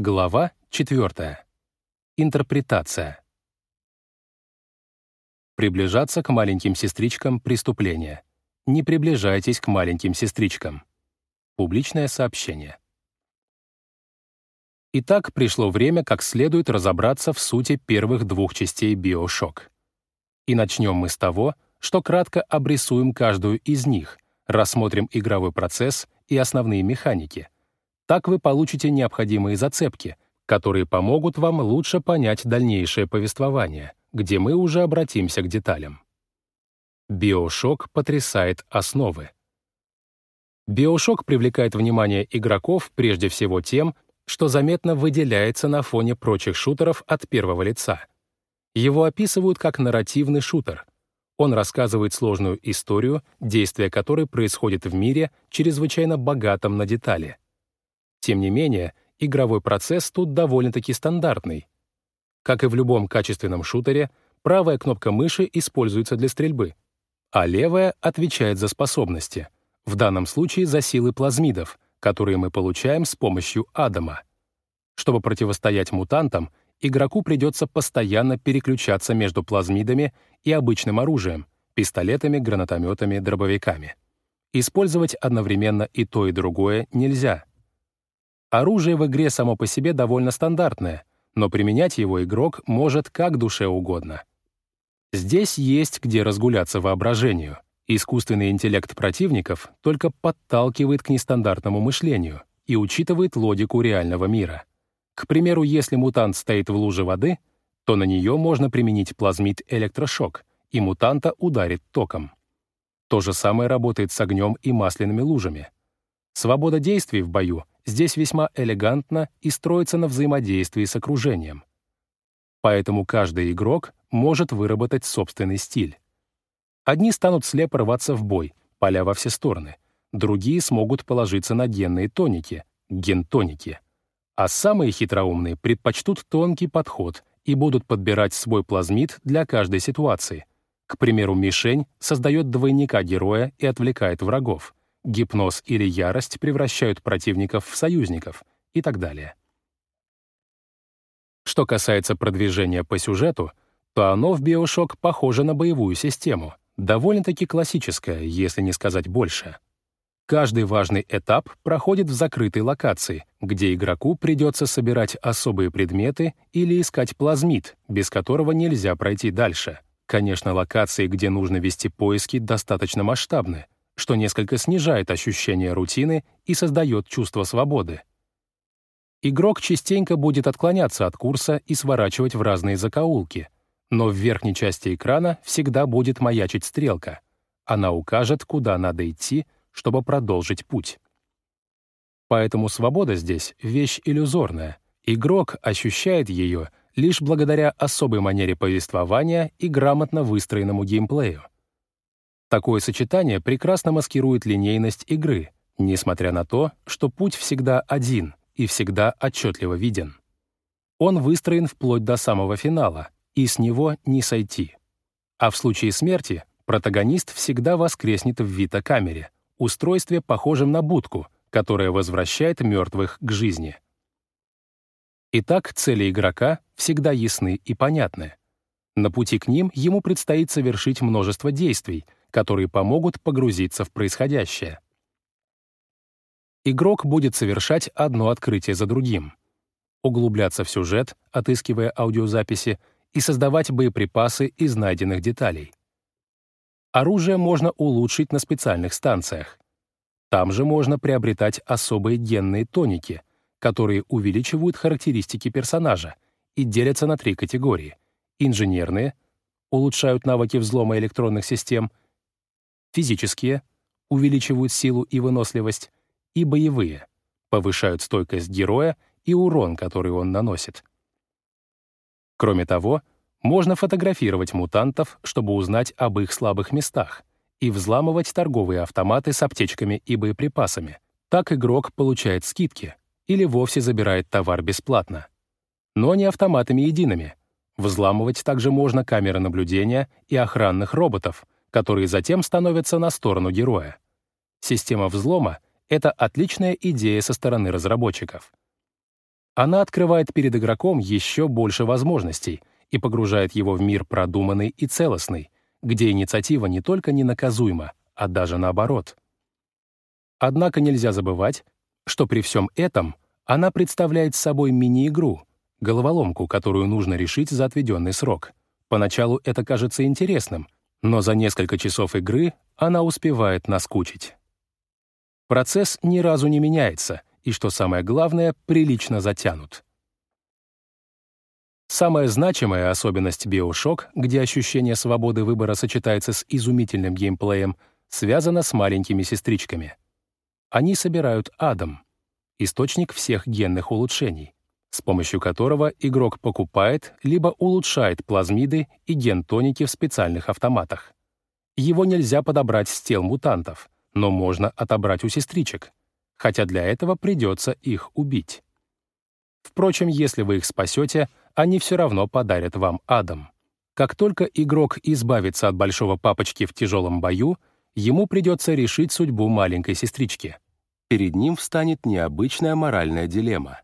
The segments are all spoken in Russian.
Глава 4. Интерпретация. Приближаться к маленьким сестричкам — преступление. Не приближайтесь к маленьким сестричкам. Публичное сообщение. Итак, пришло время как следует разобраться в сути первых двух частей «Биошок». И начнем мы с того, что кратко обрисуем каждую из них, рассмотрим игровой процесс и основные механики — так вы получите необходимые зацепки, которые помогут вам лучше понять дальнейшее повествование, где мы уже обратимся к деталям. Биошок потрясает основы. Биошок привлекает внимание игроков прежде всего тем, что заметно выделяется на фоне прочих шутеров от первого лица. Его описывают как нарративный шутер. Он рассказывает сложную историю, действие которой происходит в мире, чрезвычайно богатом на детали — тем не менее, игровой процесс тут довольно-таки стандартный. Как и в любом качественном шутере, правая кнопка мыши используется для стрельбы, а левая отвечает за способности, в данном случае за силы плазмидов, которые мы получаем с помощью Адама. Чтобы противостоять мутантам, игроку придется постоянно переключаться между плазмидами и обычным оружием, пистолетами, гранатометами, дробовиками. Использовать одновременно и то, и другое нельзя — Оружие в игре само по себе довольно стандартное, но применять его игрок может как душе угодно. Здесь есть где разгуляться воображению. Искусственный интеллект противников только подталкивает к нестандартному мышлению и учитывает логику реального мира. К примеру, если мутант стоит в луже воды, то на нее можно применить плазмид электрошок, и мутанта ударит током. То же самое работает с огнем и масляными лужами. Свобода действий в бою здесь весьма элегантно и строится на взаимодействии с окружением. Поэтому каждый игрок может выработать собственный стиль. Одни станут слепо рваться в бой, поля во все стороны. Другие смогут положиться на генные тоники, гентоники. А самые хитроумные предпочтут тонкий подход и будут подбирать свой плазмид для каждой ситуации. К примеру, мишень создает двойника героя и отвлекает врагов гипноз или ярость превращают противников в союзников и так далее. Что касается продвижения по сюжету, то оно в Bioshock похоже на боевую систему, довольно-таки классическое, если не сказать больше. Каждый важный этап проходит в закрытой локации, где игроку придется собирать особые предметы или искать плазмид, без которого нельзя пройти дальше. Конечно, локации, где нужно вести поиски, достаточно масштабны — что несколько снижает ощущение рутины и создает чувство свободы. Игрок частенько будет отклоняться от курса и сворачивать в разные закоулки, но в верхней части экрана всегда будет маячить стрелка. Она укажет, куда надо идти, чтобы продолжить путь. Поэтому свобода здесь — вещь иллюзорная. Игрок ощущает ее лишь благодаря особой манере повествования и грамотно выстроенному геймплею. Такое сочетание прекрасно маскирует линейность игры, несмотря на то, что путь всегда один и всегда отчетливо виден. Он выстроен вплоть до самого финала, и с него не сойти. А в случае смерти протагонист всегда воскреснет в витокамере, устройстве, похожем на будку, которая возвращает мертвых к жизни. Итак, цели игрока всегда ясны и понятны. На пути к ним ему предстоит совершить множество действий — которые помогут погрузиться в происходящее. Игрок будет совершать одно открытие за другим, углубляться в сюжет, отыскивая аудиозаписи, и создавать боеприпасы из найденных деталей. Оружие можно улучшить на специальных станциях. Там же можно приобретать особые генные тоники, которые увеличивают характеристики персонажа и делятся на три категории — инженерные — улучшают навыки взлома электронных систем — физические — увеличивают силу и выносливость, и боевые — повышают стойкость героя и урон, который он наносит. Кроме того, можно фотографировать мутантов, чтобы узнать об их слабых местах, и взламывать торговые автоматы с аптечками и боеприпасами. Так игрок получает скидки или вовсе забирает товар бесплатно. Но не автоматами едиными. Взламывать также можно камеры наблюдения и охранных роботов — которые затем становятся на сторону героя. Система взлома — это отличная идея со стороны разработчиков. Она открывает перед игроком еще больше возможностей и погружает его в мир продуманный и целостный, где инициатива не только ненаказуема, а даже наоборот. Однако нельзя забывать, что при всем этом она представляет собой мини-игру, головоломку, которую нужно решить за отведенный срок. Поначалу это кажется интересным, но за несколько часов игры она успевает наскучить. Процесс ни разу не меняется, и, что самое главное, прилично затянут. Самая значимая особенность Bioshock, где ощущение свободы выбора сочетается с изумительным геймплеем, связана с маленькими сестричками. Они собирают Адам, источник всех генных улучшений, с помощью которого игрок покупает либо улучшает плазмиды и ген-тоники в специальных автоматах. Его нельзя подобрать с тел мутантов, но можно отобрать у сестричек, хотя для этого придется их убить. Впрочем, если вы их спасете, они все равно подарят вам Адам. Как только игрок избавится от большого папочки в тяжелом бою, ему придется решить судьбу маленькой сестрички. Перед ним встанет необычная моральная дилемма.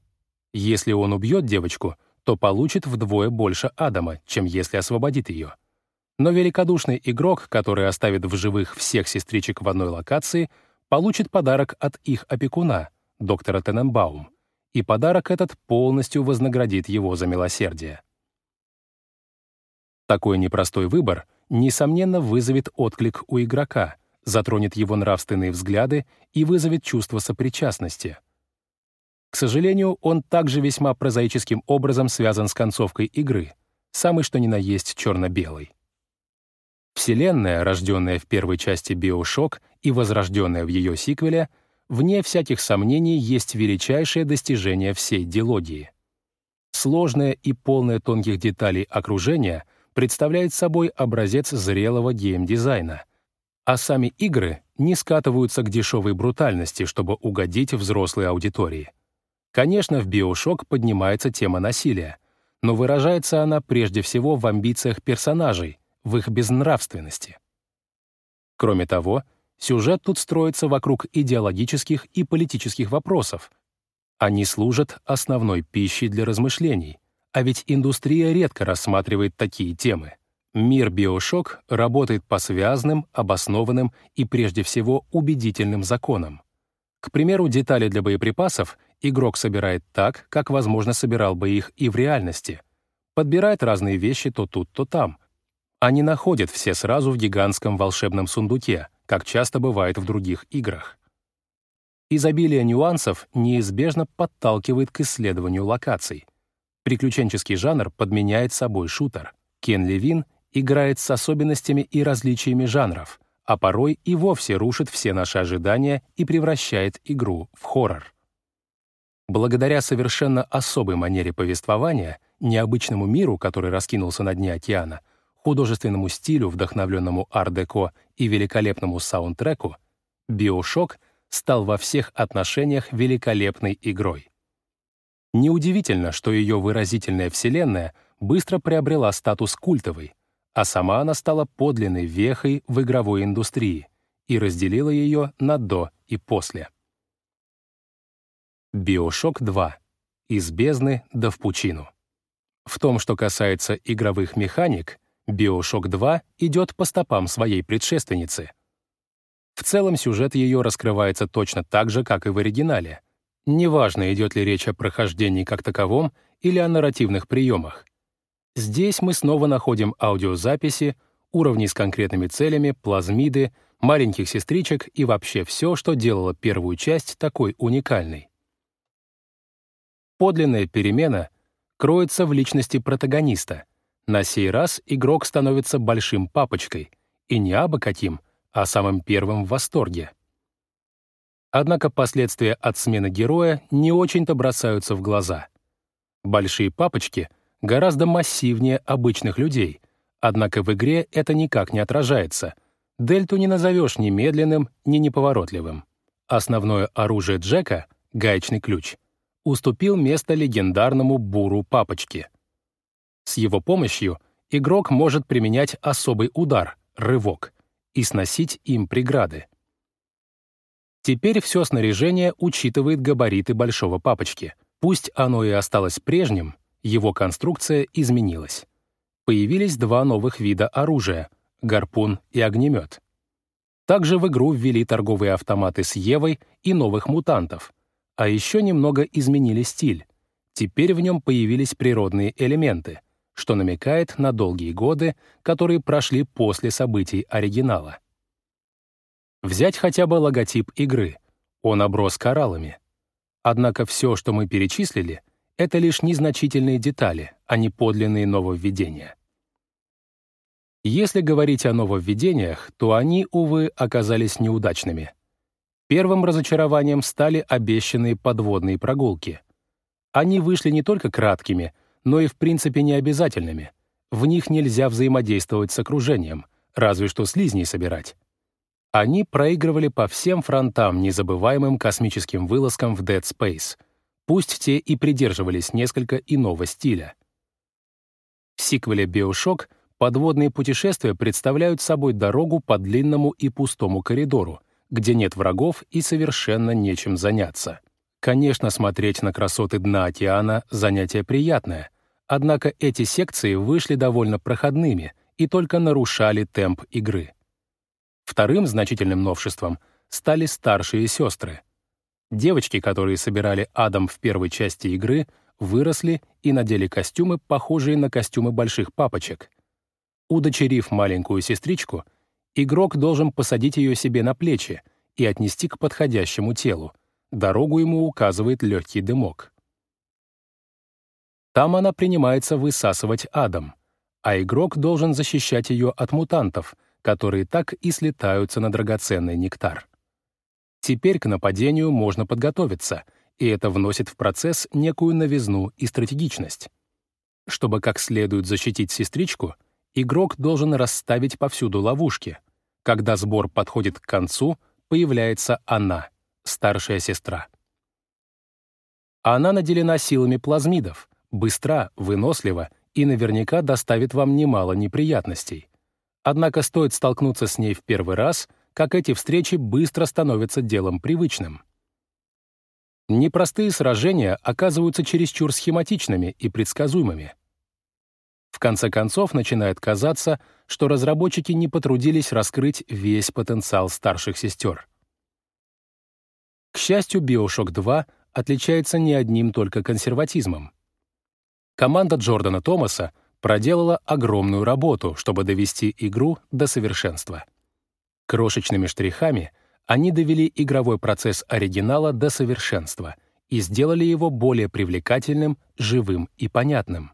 Если он убьет девочку, то получит вдвое больше Адама, чем если освободит ее. Но великодушный игрок, который оставит в живых всех сестричек в одной локации, получит подарок от их опекуна, доктора Тененбаум, и подарок этот полностью вознаградит его за милосердие. Такой непростой выбор, несомненно, вызовет отклик у игрока, затронет его нравственные взгляды и вызовет чувство сопричастности. К сожалению, он также весьма прозаическим образом связан с концовкой игры, самый что ни на есть черно-белый. Вселенная, рожденная в первой части Биошок и возрожденная в ее сиквеле, вне всяких сомнений есть величайшее достижение всей дилогии. Сложное и полное тонких деталей окружение представляет собой образец зрелого геймдизайна, а сами игры не скатываются к дешевой брутальности, чтобы угодить взрослой аудитории. Конечно, в Биошок поднимается тема насилия, но выражается она прежде всего в амбициях персонажей, в их безнравственности. Кроме того, сюжет тут строится вокруг идеологических и политических вопросов. Они служат основной пищей для размышлений, а ведь индустрия редко рассматривает такие темы. Мир Биошок работает по связанным, обоснованным и прежде всего убедительным законам. К примеру, детали для боеприпасов игрок собирает так, как, возможно, собирал бы их и в реальности. Подбирает разные вещи то тут, то там, они находят все сразу в гигантском волшебном сундуке, как часто бывает в других играх. Изобилие нюансов неизбежно подталкивает к исследованию локаций. Приключенческий жанр подменяет собой шутер. Кен Левин играет с особенностями и различиями жанров, а порой и вовсе рушит все наши ожидания и превращает игру в хоррор. Благодаря совершенно особой манере повествования, необычному миру, который раскинулся на дне океана — художественному стилю, вдохновленному ар-деко и великолепному саундтреку, «Биошок» стал во всех отношениях великолепной игрой. Неудивительно, что ее выразительная вселенная быстро приобрела статус культовой, а сама она стала подлинной вехой в игровой индустрии и разделила ее на «до» и «после». «Биошок 2. Из бездны до в пучину». В том, что касается игровых механик, Bioshock 2 идет по стопам своей предшественницы. В целом сюжет ее раскрывается точно так же, как и в оригинале. Неважно, идет ли речь о прохождении как таковом или о нарративных приемах. Здесь мы снова находим аудиозаписи, уровни с конкретными целями, плазмиды, маленьких сестричек и вообще все, что делало первую часть такой уникальной. Подлинная перемена кроется в личности протагониста — на сей раз игрок становится большим папочкой, и не абы каким, а самым первым в восторге. Однако последствия от смены героя не очень-то бросаются в глаза. Большие папочки гораздо массивнее обычных людей, однако в игре это никак не отражается. Дельту не назовешь ни медленным, ни неповоротливым. Основное оружие Джека — гаечный ключ — уступил место легендарному буру папочки — с его помощью игрок может применять особый удар — рывок — и сносить им преграды. Теперь все снаряжение учитывает габариты большого папочки, Пусть оно и осталось прежним, его конструкция изменилась. Появились два новых вида оружия — гарпун и огнемет. Также в игру ввели торговые автоматы с Евой и новых мутантов, а еще немного изменили стиль. Теперь в нем появились природные элементы, что намекает на долгие годы, которые прошли после событий оригинала. Взять хотя бы логотип игры. Он оброс кораллами. Однако все, что мы перечислили, это лишь незначительные детали, а не подлинные нововведения. Если говорить о нововведениях, то они, увы, оказались неудачными. Первым разочарованием стали обещанные подводные прогулки. Они вышли не только краткими, но и в принципе необязательными. В них нельзя взаимодействовать с окружением, разве что слизней собирать. Они проигрывали по всем фронтам незабываемым космическим вылазкам в Dead Space, пусть те и придерживались несколько иного стиля. В сиквеле «Биошок» подводные путешествия представляют собой дорогу по длинному и пустому коридору, где нет врагов и совершенно нечем заняться. Конечно, смотреть на красоты дна океана — занятие приятное, однако эти секции вышли довольно проходными и только нарушали темп игры. Вторым значительным новшеством стали старшие сестры. Девочки, которые собирали Адам в первой части игры, выросли и надели костюмы, похожие на костюмы больших папочек. Удочерив маленькую сестричку, игрок должен посадить ее себе на плечи и отнести к подходящему телу. Дорогу ему указывает легкий дымок. Там она принимается высасывать Адам, а игрок должен защищать ее от мутантов, которые так и слетаются на драгоценный нектар. Теперь к нападению можно подготовиться, и это вносит в процесс некую новизну и стратегичность. Чтобы как следует защитить сестричку, игрок должен расставить повсюду ловушки. Когда сбор подходит к концу, появляется она, старшая сестра. Она наделена силами плазмидов, быстра, вынослива и наверняка доставит вам немало неприятностей. Однако стоит столкнуться с ней в первый раз, как эти встречи быстро становятся делом привычным. Непростые сражения оказываются чересчур схематичными и предсказуемыми. В конце концов, начинает казаться, что разработчики не потрудились раскрыть весь потенциал старших сестер. К счастью, Bioshock 2 отличается не одним только консерватизмом. Команда Джордана Томаса проделала огромную работу, чтобы довести игру до совершенства. Крошечными штрихами они довели игровой процесс оригинала до совершенства и сделали его более привлекательным, живым и понятным.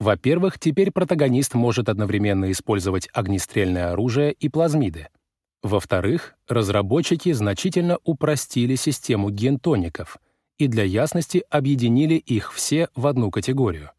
Во-первых, теперь протагонист может одновременно использовать огнестрельное оружие и плазмиды. Во-вторых, разработчики значительно упростили систему гентоников и для ясности объединили их все в одну категорию.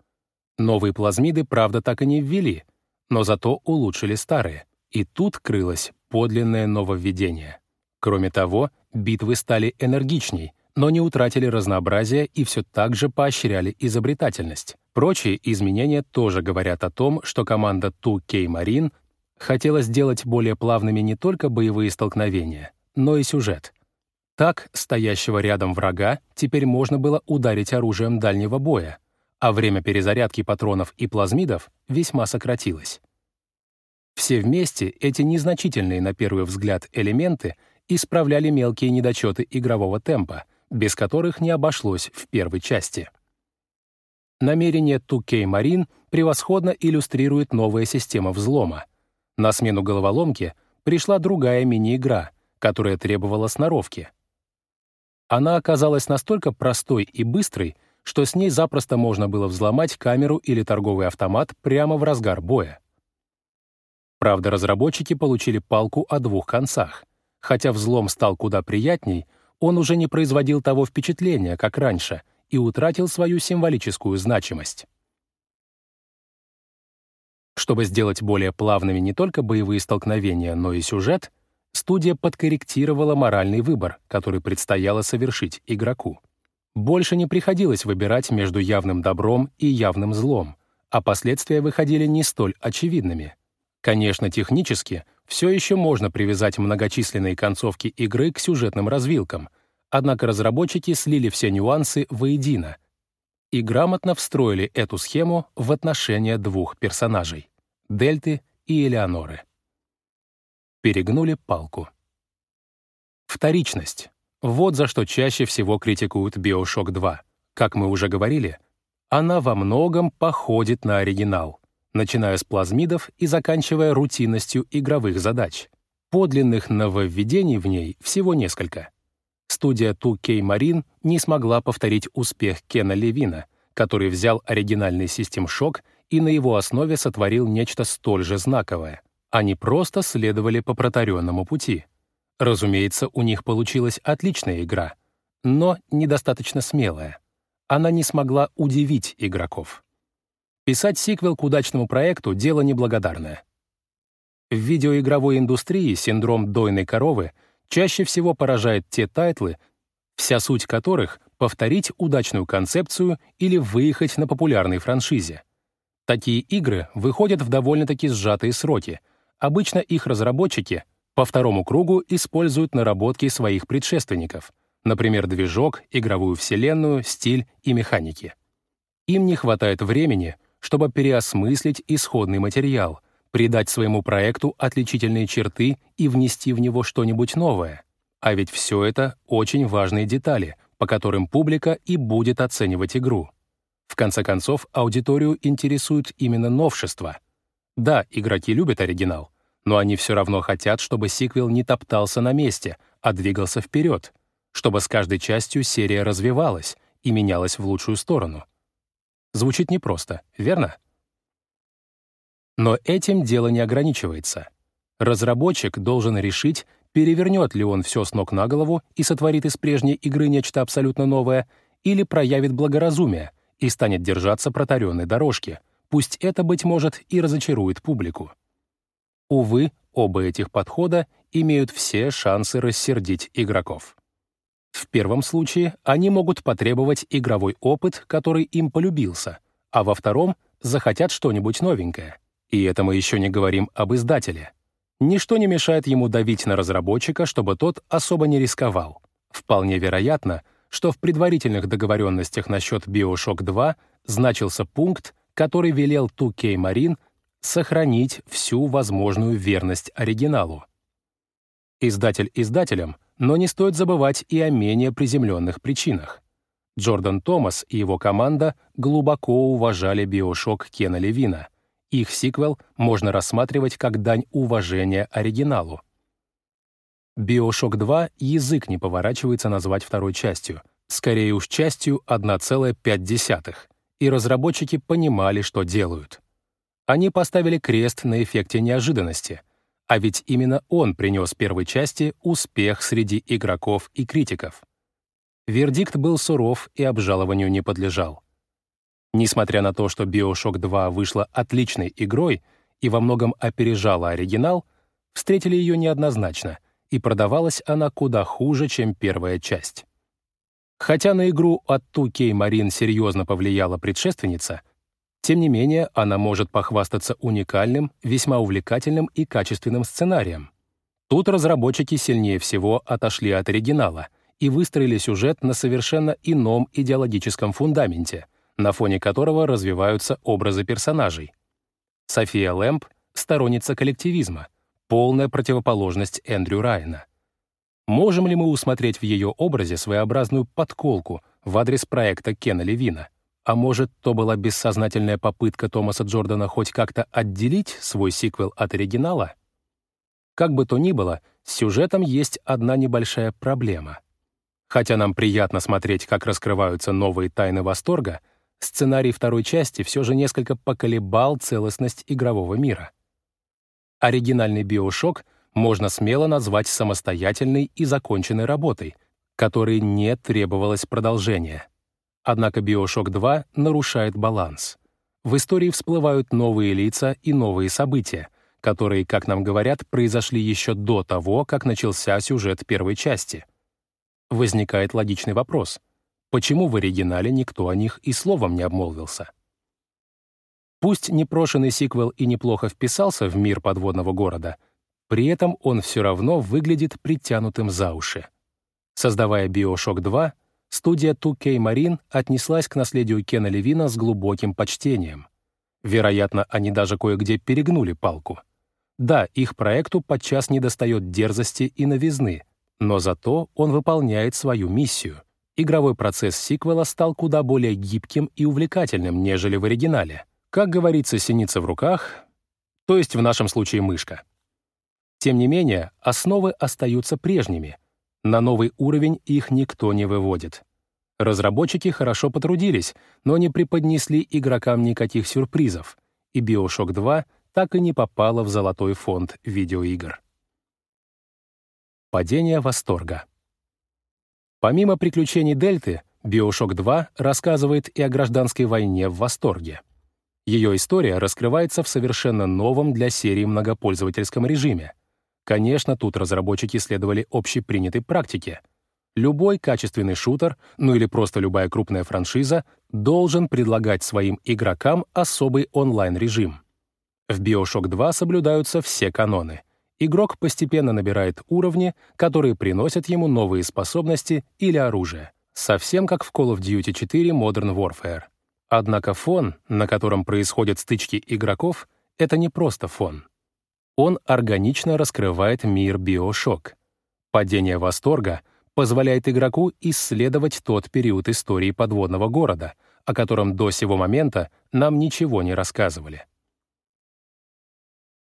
Новые плазмиды, правда, так и не ввели, но зато улучшили старые. И тут крылось подлинное нововведение. Кроме того, битвы стали энергичней, но не утратили разнообразия и все так же поощряли изобретательность. Прочие изменения тоже говорят о том, что команда 2K Marine хотела сделать более плавными не только боевые столкновения, но и сюжет. Так, стоящего рядом врага теперь можно было ударить оружием дальнего боя, а время перезарядки патронов и плазмидов весьма сократилось. Все вместе эти незначительные на первый взгляд элементы исправляли мелкие недочеты игрового темпа, без которых не обошлось в первой части. Намерение 2K Marine превосходно иллюстрирует новая система взлома. На смену головоломке пришла другая мини-игра, которая требовала сноровки. Она оказалась настолько простой и быстрой, что с ней запросто можно было взломать камеру или торговый автомат прямо в разгар боя. Правда, разработчики получили палку о двух концах. Хотя взлом стал куда приятней, он уже не производил того впечатления, как раньше, и утратил свою символическую значимость. Чтобы сделать более плавными не только боевые столкновения, но и сюжет, студия подкорректировала моральный выбор, который предстояло совершить игроку. Больше не приходилось выбирать между явным добром и явным злом, а последствия выходили не столь очевидными. Конечно, технически все еще можно привязать многочисленные концовки игры к сюжетным развилкам, Однако разработчики слили все нюансы воедино и грамотно встроили эту схему в отношения двух персонажей — Дельты и Элеоноры. Перегнули палку. Вторичность. Вот за что чаще всего критикуют Bioshock 2. Как мы уже говорили, она во многом походит на оригинал, начиная с плазмидов и заканчивая рутинностью игровых задач. Подлинных нововведений в ней всего несколько. Студия 2K Marine не смогла повторить успех Кена Левина, который взял оригинальный System Shock и на его основе сотворил нечто столь же знаковое. Они просто следовали по протаренному пути. Разумеется, у них получилась отличная игра, но недостаточно смелая она не смогла удивить игроков. Писать сиквел к удачному проекту — дело неблагодарное. В видеоигровой индустрии синдром дойной коровы чаще всего поражает те тайтлы, вся суть которых — повторить удачную концепцию или выехать на популярной франшизе. Такие игры выходят в довольно-таки сжатые сроки. Обычно их разработчики по второму кругу используют наработки своих предшественников — например, движок, игровую вселенную, стиль и механики. Им не хватает времени, чтобы переосмыслить исходный материал, придать своему проекту отличительные черты и внести в него что-нибудь новое. А ведь все это очень важные детали, по которым публика и будет оценивать игру. В конце концов, аудиторию интересуют именно новшества. Да, игроки любят оригинал, но они все равно хотят, чтобы сиквел не топтался на месте, а двигался вперед, чтобы с каждой частью серия развивалась и менялась в лучшую сторону. Звучит непросто, верно? Но этим дело не ограничивается. Разработчик должен решить, перевернет ли он все с ног на голову и сотворит из прежней игры нечто абсолютно новое, или проявит благоразумие и станет держаться протаренной дорожки, пусть это, быть может, и разочарует публику. Увы, оба этих подхода имеют все шансы рассердить игроков. В первом случае они могут потребовать игровой опыт, который им полюбился, а во втором — захотят что-нибудь новенькое. И это мы еще не говорим об издателе. Ничто не мешает ему давить на разработчика, чтобы тот особо не рисковал. Вполне вероятно, что в предварительных договоренностях насчет Bioshock 2 значился пункт, который велел 2K Marine сохранить всю возможную верность оригиналу. Издатель издателем — но не стоит забывать и о менее приземленных причинах. Джордан Томас и его команда глубоко уважали биошок Кена Левина. Их сиквел можно рассматривать как дань уважения оригиналу. Биошок 2 язык не поворачивается назвать второй частью, скорее уж частью 1,5, и разработчики понимали, что делают. Они поставили крест на эффекте неожиданности — а ведь именно он принес первой части успех среди игроков и критиков. Вердикт был суров и обжалованию не подлежал. Несмотря на то, что Bioshock 2 вышла отличной игрой и во многом опережала оригинал, встретили ее неоднозначно, и продавалась она куда хуже, чем первая часть. Хотя на игру от 2K Marine серьезно повлияла предшественница, тем не менее, она может похвастаться уникальным, весьма увлекательным и качественным сценарием. Тут разработчики сильнее всего отошли от оригинала и выстроили сюжет на совершенно ином идеологическом фундаменте, на фоне которого развиваются образы персонажей. София Лэмп — сторонница коллективизма, полная противоположность Эндрю Райана. Можем ли мы усмотреть в ее образе своеобразную подколку в адрес проекта Кена Левина — а может, то была бессознательная попытка Томаса Джордана хоть как-то отделить свой сиквел от оригинала? Как бы то ни было, с сюжетом есть одна небольшая проблема. Хотя нам приятно смотреть, как раскрываются новые тайны восторга, сценарий второй части все же несколько поколебал целостность игрового мира. Оригинальный «Биошок» можно смело назвать самостоятельной и законченной работой, которой не требовалось продолжения. Однако Bioshock 2 нарушает баланс. В истории всплывают новые лица и новые события, которые, как нам говорят, произошли еще до того, как начался сюжет первой части. Возникает логичный вопрос. Почему в оригинале никто о них и словом не обмолвился? Пусть непрошенный сиквел и неплохо вписался в мир подводного города, при этом он все равно выглядит притянутым за уши. Создавая BioShock 2, студия 2K Marine отнеслась к наследию Кена Левина с глубоким почтением. Вероятно, они даже кое-где перегнули палку. Да, их проекту подчас недостает дерзости и новизны, но зато он выполняет свою миссию. Игровой процесс сиквела стал куда более гибким и увлекательным, нежели в оригинале. Как говорится, синица в руках, то есть в нашем случае мышка. Тем не менее, основы остаются прежними. На новый уровень их никто не выводит. Разработчики хорошо потрудились, но не преподнесли игрокам никаких сюрпризов, и BioShock 2 так и не попала в золотой фонд видеоигр. Падение восторга. Помимо приключений Дельты, BioShock 2 рассказывает и о гражданской войне в восторге. Ее история раскрывается в совершенно новом для серии многопользовательском режиме. Конечно, тут разработчики следовали общепринятой практике — Любой качественный шутер, ну или просто любая крупная франшиза, должен предлагать своим игрокам особый онлайн-режим. В BioShock 2 соблюдаются все каноны. Игрок постепенно набирает уровни, которые приносят ему новые способности или оружие. Совсем как в Call of Duty 4 Modern Warfare. Однако фон, на котором происходят стычки игроков, это не просто фон. Он органично раскрывает мир BioShock. Падение восторга — позволяет игроку исследовать тот период истории подводного города, о котором до сего момента нам ничего не рассказывали.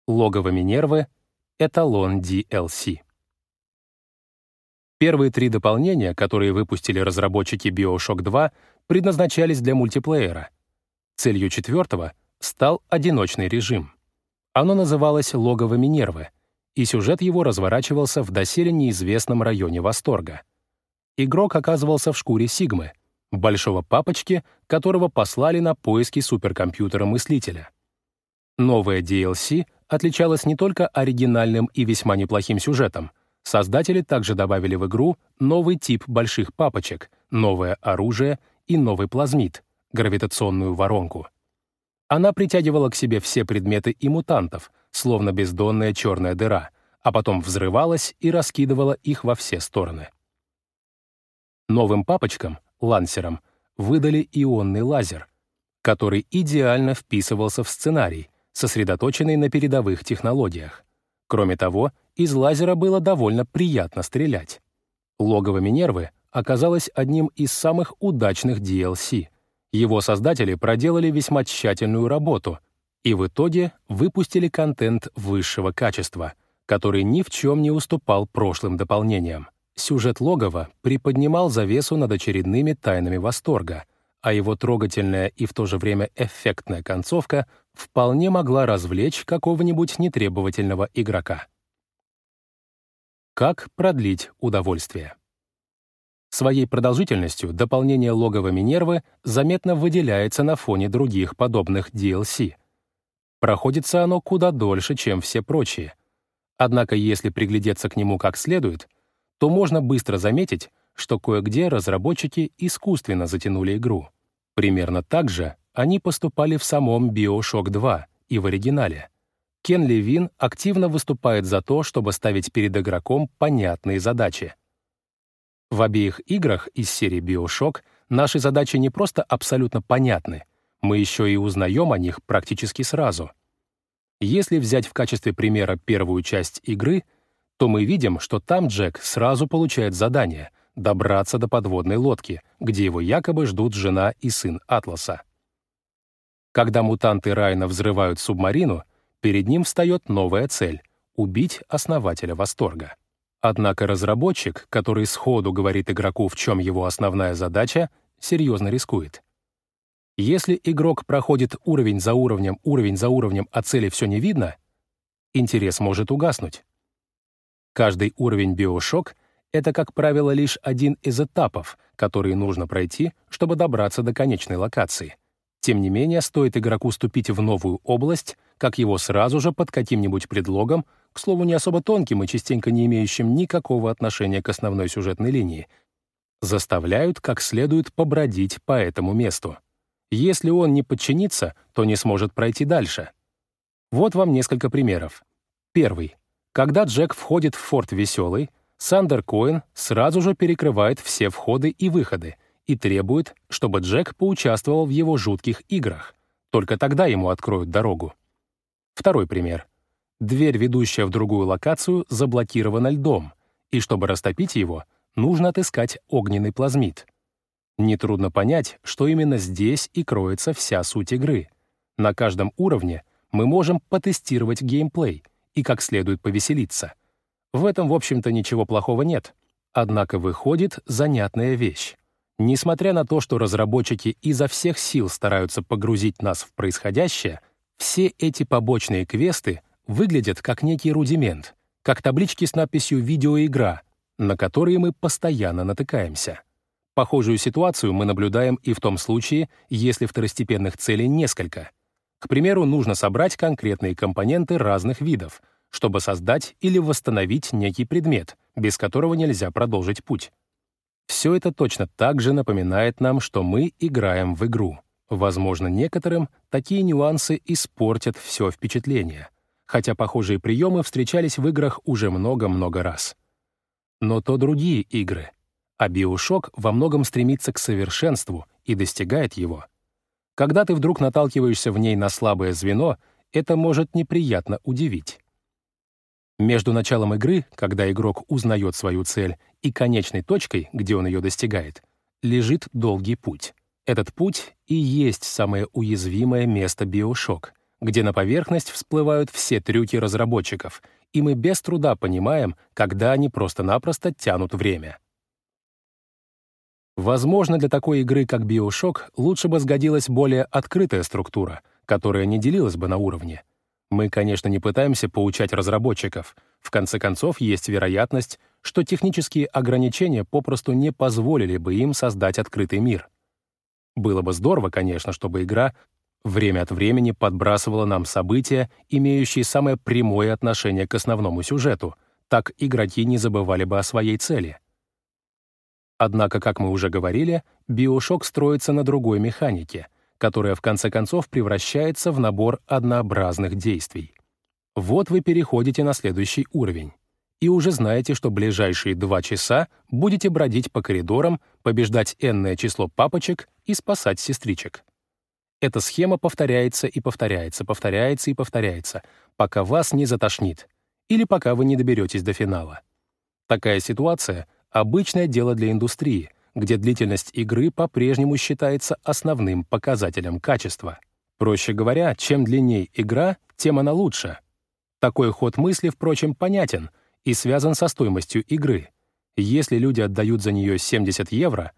Логово Минервы — эталон DLC. Первые три дополнения, которые выпустили разработчики BioShock 2, предназначались для мультиплеера. Целью четвертого стал одиночный режим. Оно называлось «Логово Минервы», и сюжет его разворачивался в доселе неизвестном районе Восторга. Игрок оказывался в шкуре Сигмы, большого папочки, которого послали на поиски суперкомпьютера-мыслителя. Новая DLC отличалась не только оригинальным и весьма неплохим сюжетом. Создатели также добавили в игру новый тип больших папочек, новое оружие и новый плазмид — гравитационную воронку. Она притягивала к себе все предметы и мутантов — словно бездонная черная дыра, а потом взрывалась и раскидывала их во все стороны. Новым папочкам, лансерам, выдали ионный лазер, который идеально вписывался в сценарий, сосредоточенный на передовых технологиях. Кроме того, из лазера было довольно приятно стрелять. Логово Минервы оказалось одним из самых удачных DLC. Его создатели проделали весьма тщательную работу — и в итоге выпустили контент высшего качества, который ни в чем не уступал прошлым дополнениям. Сюжет логова приподнимал завесу над очередными тайнами восторга, а его трогательная и в то же время эффектная концовка вполне могла развлечь какого-нибудь нетребовательного игрока. Как продлить удовольствие? Своей продолжительностью дополнение логова Минервы заметно выделяется на фоне других подобных DLC — Проходится оно куда дольше, чем все прочие. Однако если приглядеться к нему как следует, то можно быстро заметить, что кое-где разработчики искусственно затянули игру. Примерно так же они поступали в самом BioShock 2 и в оригинале. Кен Левин активно выступает за то, чтобы ставить перед игроком понятные задачи. В обеих играх из серии BioShock наши задачи не просто абсолютно понятны, мы еще и узнаем о них практически сразу. Если взять в качестве примера первую часть игры, то мы видим, что там Джек сразу получает задание — добраться до подводной лодки, где его якобы ждут жена и сын Атласа. Когда мутанты Райна взрывают субмарину, перед ним встает новая цель — убить основателя Восторга. Однако разработчик, который сходу говорит игроку, в чем его основная задача, серьезно рискует — если игрок проходит уровень за уровнем, уровень за уровнем, а цели все не видно, интерес может угаснуть. Каждый уровень биошок — это, как правило, лишь один из этапов, которые нужно пройти, чтобы добраться до конечной локации. Тем не менее, стоит игроку ступить в новую область, как его сразу же под каким-нибудь предлогом, к слову, не особо тонким и частенько не имеющим никакого отношения к основной сюжетной линии, заставляют как следует побродить по этому месту. Если он не подчинится, то не сможет пройти дальше. Вот вам несколько примеров. Первый. Когда Джек входит в форт Веселый, Сандер Коэн сразу же перекрывает все входы и выходы и требует, чтобы Джек поучаствовал в его жутких играх. Только тогда ему откроют дорогу. Второй пример. Дверь, ведущая в другую локацию, заблокирована льдом, и чтобы растопить его, нужно отыскать огненный плазмид. Нетрудно понять, что именно здесь и кроется вся суть игры. На каждом уровне мы можем потестировать геймплей и как следует повеселиться. В этом, в общем-то, ничего плохого нет. Однако выходит занятная вещь. Несмотря на то, что разработчики изо всех сил стараются погрузить нас в происходящее, все эти побочные квесты выглядят как некий рудимент, как таблички с надписью «Видеоигра», на которые мы постоянно натыкаемся. Похожую ситуацию мы наблюдаем и в том случае, если второстепенных целей несколько. К примеру, нужно собрать конкретные компоненты разных видов, чтобы создать или восстановить некий предмет, без которого нельзя продолжить путь. Все это точно так же напоминает нам, что мы играем в игру. Возможно, некоторым такие нюансы испортят все впечатление, хотя похожие приемы встречались в играх уже много-много раз. Но то другие игры, а биошок во многом стремится к совершенству и достигает его. Когда ты вдруг наталкиваешься в ней на слабое звено, это может неприятно удивить. Между началом игры, когда игрок узнает свою цель, и конечной точкой, где он ее достигает, лежит долгий путь. Этот путь и есть самое уязвимое место биошок, где на поверхность всплывают все трюки разработчиков, и мы без труда понимаем, когда они просто-напросто тянут время. Возможно, для такой игры, как Bioshock, лучше бы сгодилась более открытая структура, которая не делилась бы на уровне. Мы, конечно, не пытаемся поучать разработчиков. В конце концов, есть вероятность, что технические ограничения попросту не позволили бы им создать открытый мир. Было бы здорово, конечно, чтобы игра время от времени подбрасывала нам события, имеющие самое прямое отношение к основному сюжету, так игроки не забывали бы о своей цели — Однако, как мы уже говорили, биошок строится на другой механике, которая в конце концов превращается в набор однообразных действий. Вот вы переходите на следующий уровень. И уже знаете, что ближайшие два часа будете бродить по коридорам, побеждать энное число папочек и спасать сестричек. Эта схема повторяется и повторяется, повторяется и повторяется, пока вас не затошнит или пока вы не доберетесь до финала. Такая ситуация Обычное дело для индустрии, где длительность игры по-прежнему считается основным показателем качества. Проще говоря, чем длиннее игра, тем она лучше. Такой ход мысли, впрочем, понятен и связан со стоимостью игры. Если люди отдают за нее 70 евро,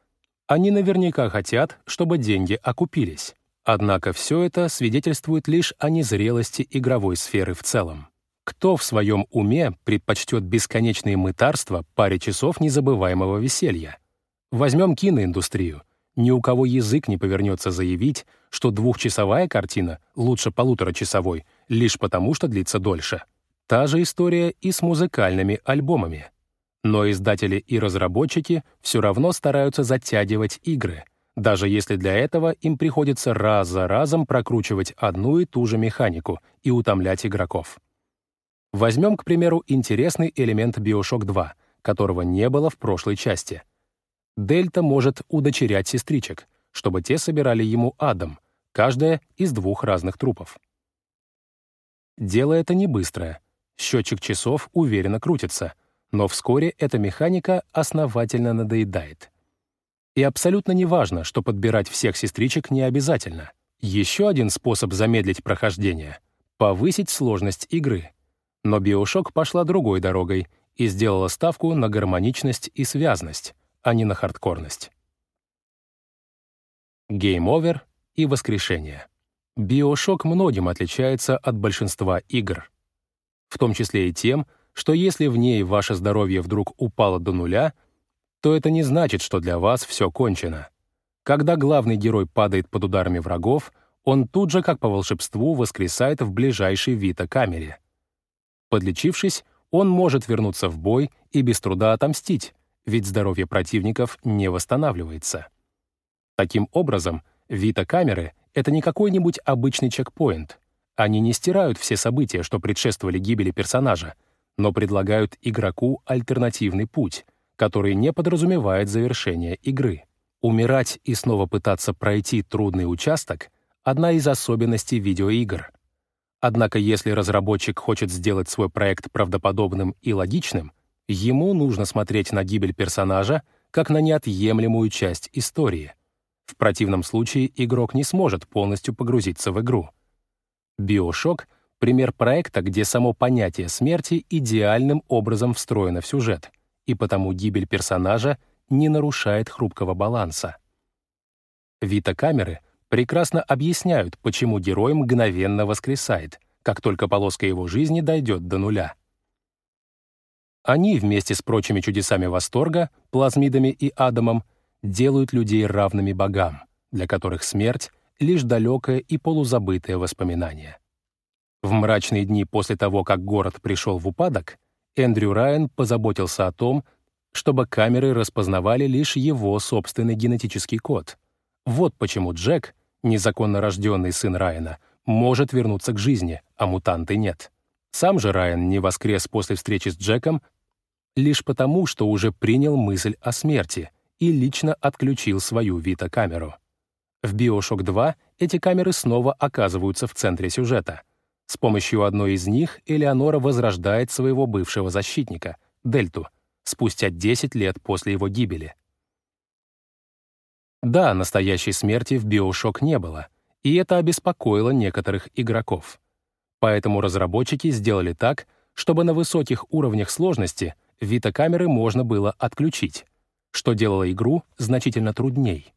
они наверняка хотят, чтобы деньги окупились. Однако все это свидетельствует лишь о незрелости игровой сферы в целом. Кто в своем уме предпочтет бесконечные мытарства паре часов незабываемого веселья? Возьмем киноиндустрию. Ни у кого язык не повернется заявить, что двухчасовая картина лучше полуторачасовой, лишь потому, что длится дольше. Та же история и с музыкальными альбомами. Но издатели и разработчики все равно стараются затягивать игры, даже если для этого им приходится раз за разом прокручивать одну и ту же механику и утомлять игроков. Возьмем, к примеру, интересный элемент Bioshock 2, которого не было в прошлой части. Дельта может удочерять сестричек, чтобы те собирали ему адом, каждая из двух разных трупов. Дело это не быстрое. Счетчик часов уверенно крутится, но вскоре эта механика основательно надоедает. И абсолютно не важно, что подбирать всех сестричек не обязательно. Еще один способ замедлить прохождение — повысить сложность игры — но BioShock пошла другой дорогой и сделала ставку на гармоничность и связность, а не на хардкорность. Game over и воскрешение. BioShock многим отличается от большинства игр. В том числе и тем, что если в ней ваше здоровье вдруг упало до нуля, то это не значит, что для вас все кончено. Когда главный герой падает под ударами врагов, он тут же, как по волшебству, воскресает в ближайшей вита-камере. Подлечившись, он может вернуться в бой и без труда отомстить, ведь здоровье противников не восстанавливается. Таким образом, вита-камеры — это не какой-нибудь обычный чекпоинт. Они не стирают все события, что предшествовали гибели персонажа, но предлагают игроку альтернативный путь, который не подразумевает завершение игры. Умирать и снова пытаться пройти трудный участок — одна из особенностей видеоигр. Однако если разработчик хочет сделать свой проект правдоподобным и логичным, ему нужно смотреть на гибель персонажа как на неотъемлемую часть истории. В противном случае игрок не сможет полностью погрузиться в игру. Биошок — пример проекта, где само понятие смерти идеальным образом встроено в сюжет, и потому гибель персонажа не нарушает хрупкого баланса. Вита-камеры прекрасно объясняют, почему герой мгновенно воскресает, как только полоска его жизни дойдет до нуля. Они вместе с прочими чудесами восторга, плазмидами и адамом, делают людей равными богам, для которых смерть — лишь далекое и полузабытое воспоминание. В мрачные дни после того, как город пришел в упадок, Эндрю Райан позаботился о том, чтобы камеры распознавали лишь его собственный генетический код. Вот почему Джек, незаконно рожденный сын Райана, может вернуться к жизни, а мутанты нет. Сам же Райан не воскрес после встречи с Джеком лишь потому, что уже принял мысль о смерти и лично отключил свою Вита-камеру. В Bioshock 2 эти камеры снова оказываются в центре сюжета. С помощью одной из них Элеонора возрождает своего бывшего защитника, Дельту, спустя 10 лет после его гибели. Да, настоящей смерти в Bioshock не было, и это обеспокоило некоторых игроков. Поэтому разработчики сделали так, чтобы на высоких уровнях сложности витокамеры можно было отключить, что делало игру значительно трудней.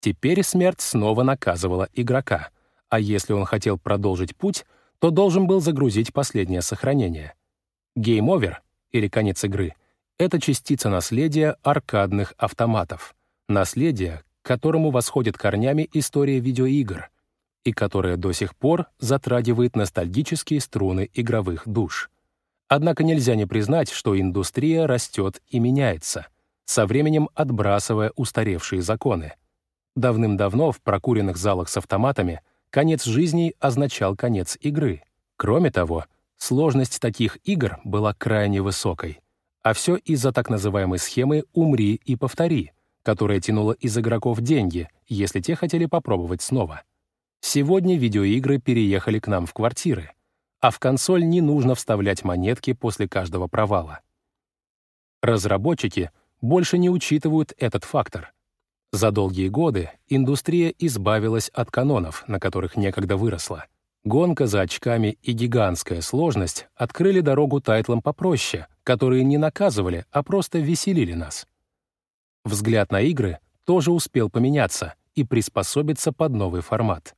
Теперь смерть снова наказывала игрока, а если он хотел продолжить путь, то должен был загрузить последнее сохранение. Game over, или конец игры, это частица наследия аркадных автоматов, наследие, к которому восходит корнями история видеоигр и которое до сих пор затрагивает ностальгические струны игровых душ. Однако нельзя не признать, что индустрия растет и меняется, со временем отбрасывая устаревшие законы. Давным-давно в прокуренных залах с автоматами конец жизни означал конец игры. Кроме того, сложность таких игр была крайне высокой — а все из-за так называемой схемы «умри и повтори», которая тянула из игроков деньги, если те хотели попробовать снова. Сегодня видеоигры переехали к нам в квартиры, а в консоль не нужно вставлять монетки после каждого провала. Разработчики больше не учитывают этот фактор. За долгие годы индустрия избавилась от канонов, на которых некогда выросла. Гонка за очками и гигантская сложность открыли дорогу тайтлам попроще, которые не наказывали, а просто веселили нас. Взгляд на игры тоже успел поменяться и приспособиться под новый формат.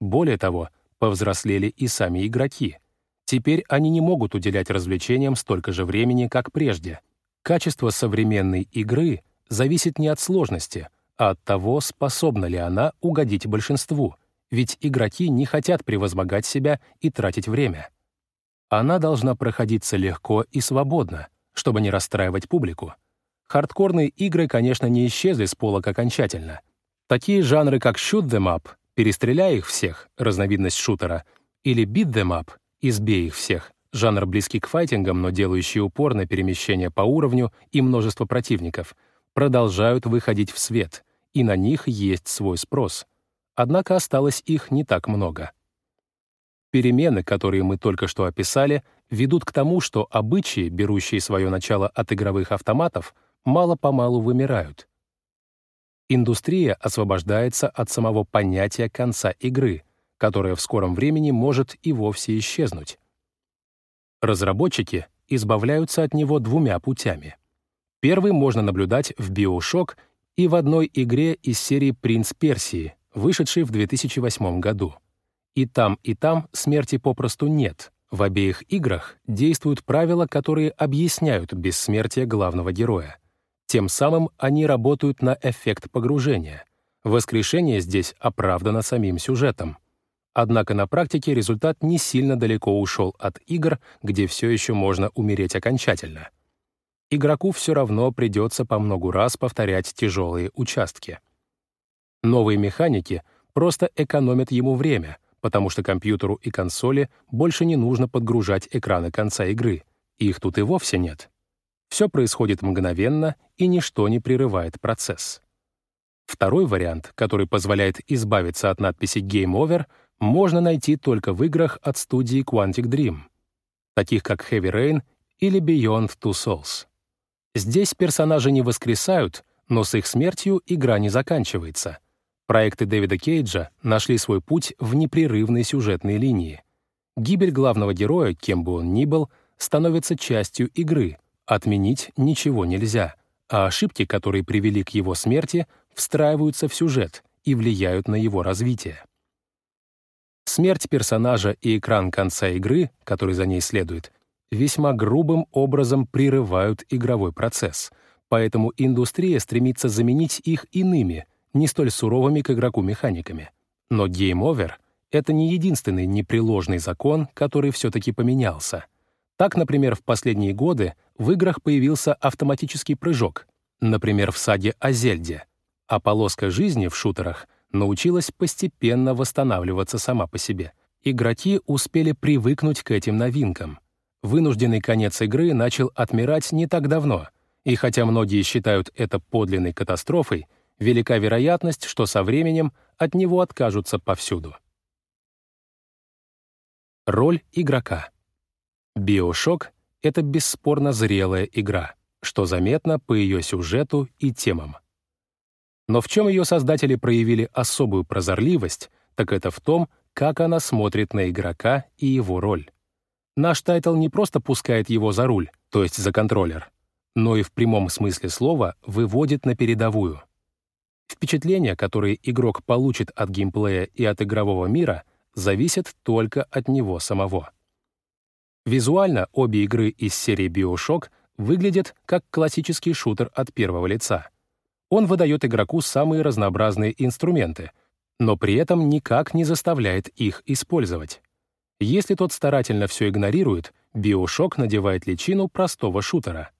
Более того, повзрослели и сами игроки. Теперь они не могут уделять развлечениям столько же времени, как прежде. Качество современной игры зависит не от сложности, а от того, способна ли она угодить большинству — ведь игроки не хотят превозмогать себя и тратить время. Она должна проходиться легко и свободно, чтобы не расстраивать публику. Хардкорные игры, конечно, не исчезли с полок окончательно. Такие жанры, как Shoot Them Up, перестреляй их всех, разновидность шутера, или Beat Them Up, избей их всех, жанр близкий к файтингам, но делающий упор на перемещение по уровню и множество противников, продолжают выходить в свет, и на них есть свой спрос — однако осталось их не так много. Перемены, которые мы только что описали, ведут к тому, что обычаи, берущие свое начало от игровых автоматов, мало-помалу вымирают. Индустрия освобождается от самого понятия конца игры, которое в скором времени может и вовсе исчезнуть. Разработчики избавляются от него двумя путями. Первый можно наблюдать в Bioshock и в одной игре из серии «Принц Персии», вышедший в 2008 году. И там, и там смерти попросту нет. В обеих играх действуют правила, которые объясняют бессмертие главного героя. Тем самым они работают на эффект погружения. Воскрешение здесь оправдано самим сюжетом. Однако на практике результат не сильно далеко ушел от игр, где все еще можно умереть окончательно. Игроку все равно придется по многу раз повторять тяжелые участки. Новые механики просто экономят ему время, потому что компьютеру и консоли больше не нужно подгружать экраны конца игры, их тут и вовсе нет. Все происходит мгновенно, и ничто не прерывает процесс. Второй вариант, который позволяет избавиться от надписи «Game Over», можно найти только в играх от студии Quantic Dream, таких как Heavy Rain или Beyond Two Souls. Здесь персонажи не воскресают, но с их смертью игра не заканчивается. Проекты Дэвида Кейджа нашли свой путь в непрерывной сюжетной линии. Гибель главного героя, кем бы он ни был, становится частью игры. Отменить ничего нельзя, а ошибки, которые привели к его смерти, встраиваются в сюжет и влияют на его развитие. Смерть персонажа и экран конца игры, который за ней следует, весьма грубым образом прерывают игровой процесс, поэтому индустрия стремится заменить их иными, не столь суровыми к игроку механиками. Но Game Over — это не единственный непреложный закон, который все-таки поменялся. Так, например, в последние годы в играх появился автоматический прыжок, например, в саге о Зельде, а полоска жизни в шутерах научилась постепенно восстанавливаться сама по себе. Игроки успели привыкнуть к этим новинкам. Вынужденный конец игры начал отмирать не так давно, и хотя многие считают это подлинной катастрофой, велика вероятность, что со временем от него откажутся повсюду. Роль игрока. BioShock — это бесспорно зрелая игра, что заметно по ее сюжету и темам. Но в чем ее создатели проявили особую прозорливость, так это в том, как она смотрит на игрока и его роль. Наш тайтл не просто пускает его за руль, то есть за контроллер, но и в прямом смысле слова выводит на передовую. Впечатления, которые игрок получит от геймплея и от игрового мира, зависят только от него самого. Визуально обе игры из серии BioShock выглядят как классический шутер от первого лица — он выдает игроку самые разнообразные инструменты, но при этом никак не заставляет их использовать. Если тот старательно все игнорирует, биошок надевает личину простого шутера.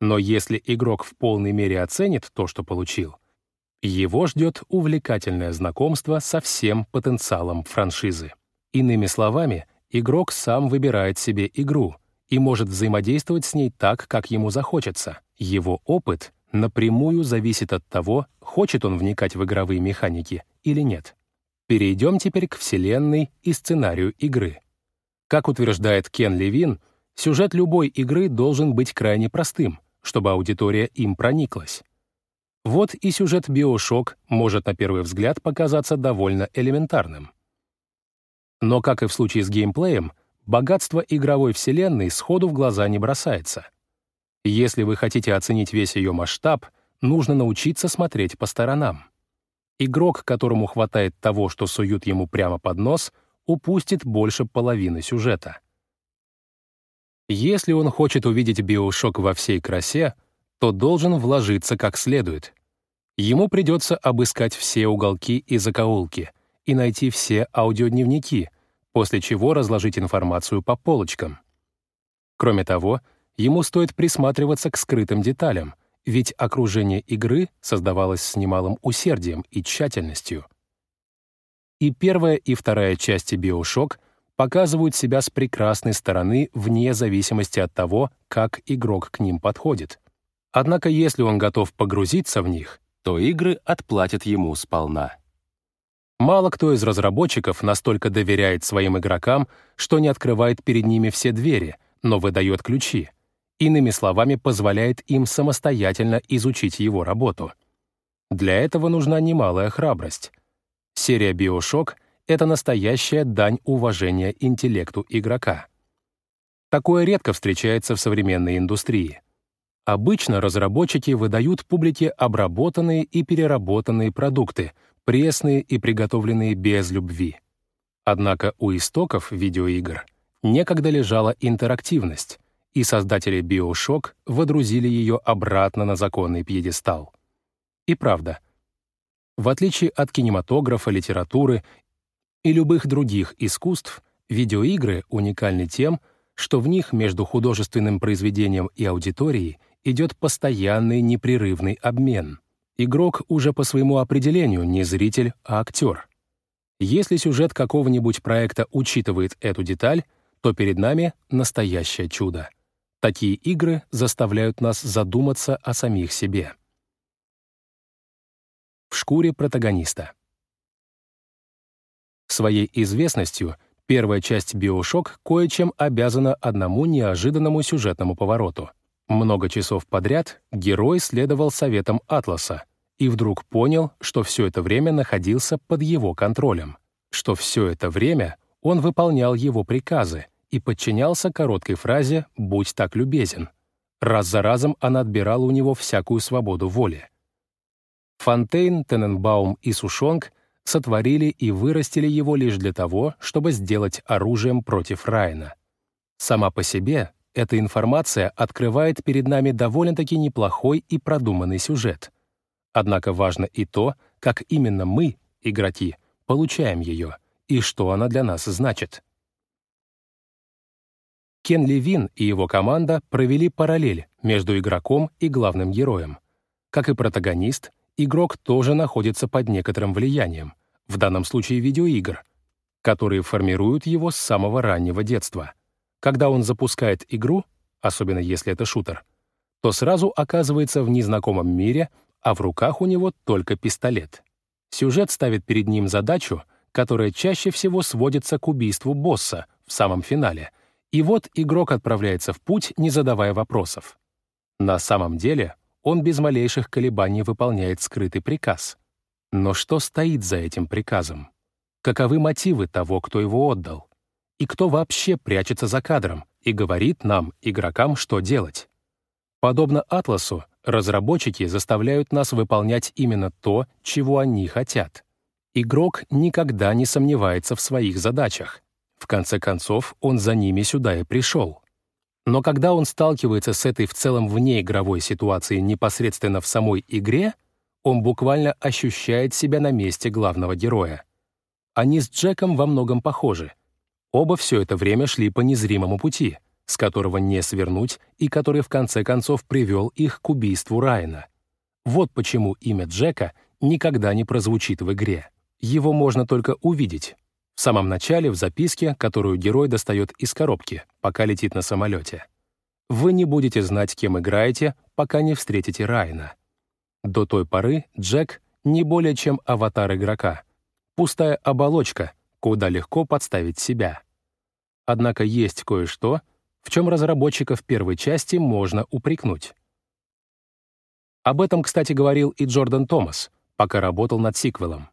Но если игрок в полной мере оценит то, что получил, его ждет увлекательное знакомство со всем потенциалом франшизы. Иными словами, игрок сам выбирает себе игру и может взаимодействовать с ней так, как ему захочется. Его опыт напрямую зависит от того, хочет он вникать в игровые механики или нет. Перейдем теперь к вселенной и сценарию игры. Как утверждает Кен Левин, сюжет любой игры должен быть крайне простым, чтобы аудитория им прониклась. Вот и сюжет Bioshock может на первый взгляд показаться довольно элементарным. Но, как и в случае с геймплеем, богатство игровой вселенной сходу в глаза не бросается — если вы хотите оценить весь ее масштаб, нужно научиться смотреть по сторонам. Игрок, которому хватает того, что суют ему прямо под нос, упустит больше половины сюжета. Если он хочет увидеть биошок во всей красе, то должен вложиться как следует. Ему придется обыскать все уголки и закоулки и найти все аудиодневники, после чего разложить информацию по полочкам. Кроме того, ему стоит присматриваться к скрытым деталям, ведь окружение игры создавалось с немалым усердием и тщательностью. И первая и вторая части Bioshock показывают себя с прекрасной стороны вне зависимости от того, как игрок к ним подходит. Однако если он готов погрузиться в них, то игры отплатят ему сполна. Мало кто из разработчиков настолько доверяет своим игрокам, что не открывает перед ними все двери, но выдает ключи — иными словами, позволяет им самостоятельно изучить его работу. Для этого нужна немалая храбрость. Серия «Биошок» — это настоящая дань уважения интеллекту игрока. Такое редко встречается в современной индустрии. Обычно разработчики выдают публике обработанные и переработанные продукты, пресные и приготовленные без любви. Однако у истоков видеоигр некогда лежала интерактивность, и создатели BioShock водрузили ее обратно на законный пьедестал. И правда, в отличие от кинематографа, литературы и любых других искусств, видеоигры уникальны тем, что в них между художественным произведением и аудиторией идет постоянный непрерывный обмен. Игрок уже по своему определению не зритель, а актер. Если сюжет какого-нибудь проекта учитывает эту деталь, то перед нами настоящее чудо. Такие игры заставляют нас задуматься о самих себе. В шкуре протагониста. Своей известностью первая часть «Биошок» кое-чем обязана одному неожиданному сюжетному повороту. Много часов подряд герой следовал советам Атласа и вдруг понял, что все это время находился под его контролем, что все это время он выполнял его приказы и подчинялся короткой фразе «будь так любезен». Раз за разом она отбирала у него всякую свободу воли. Фонтейн, Тененбаум и Сушонг сотворили и вырастили его лишь для того, чтобы сделать оружием против Райна. Сама по себе эта информация открывает перед нами довольно-таки неплохой и продуманный сюжет. Однако важно и то, как именно мы, игроки, получаем ее и что она для нас значит. Кен Левин и его команда провели параллель между игроком и главным героем. Как и протагонист, игрок тоже находится под некоторым влиянием, в данном случае видеоигр, которые формируют его с самого раннего детства. Когда он запускает игру, особенно если это шутер, то сразу оказывается в незнакомом мире, а в руках у него только пистолет. Сюжет ставит перед ним задачу, которая чаще всего сводится к убийству босса в самом финале, и вот игрок отправляется в путь, не задавая вопросов. На самом деле он без малейших колебаний выполняет скрытый приказ. Но что стоит за этим приказом? Каковы мотивы того, кто его отдал? И кто вообще прячется за кадром и говорит нам, игрокам, что делать? Подобно Атласу, разработчики заставляют нас выполнять именно то, чего они хотят. Игрок никогда не сомневается в своих задачах. В конце концов, он за ними сюда и пришел. Но когда он сталкивается с этой в целом внеигровой ситуацией непосредственно в самой игре, он буквально ощущает себя на месте главного героя. Они с Джеком во многом похожи. Оба все это время шли по незримому пути, с которого не свернуть и который в конце концов привел их к убийству Райана. Вот почему имя Джека никогда не прозвучит в игре. Его можно только увидеть, в самом начале в записке, которую герой достает из коробки, пока летит на самолете. Вы не будете знать, кем играете, пока не встретите Райна. До той поры Джек — не более чем аватар игрока. Пустая оболочка, куда легко подставить себя. Однако есть кое-что, в чем разработчиков первой части можно упрекнуть. Об этом, кстати, говорил и Джордан Томас, пока работал над сиквелом.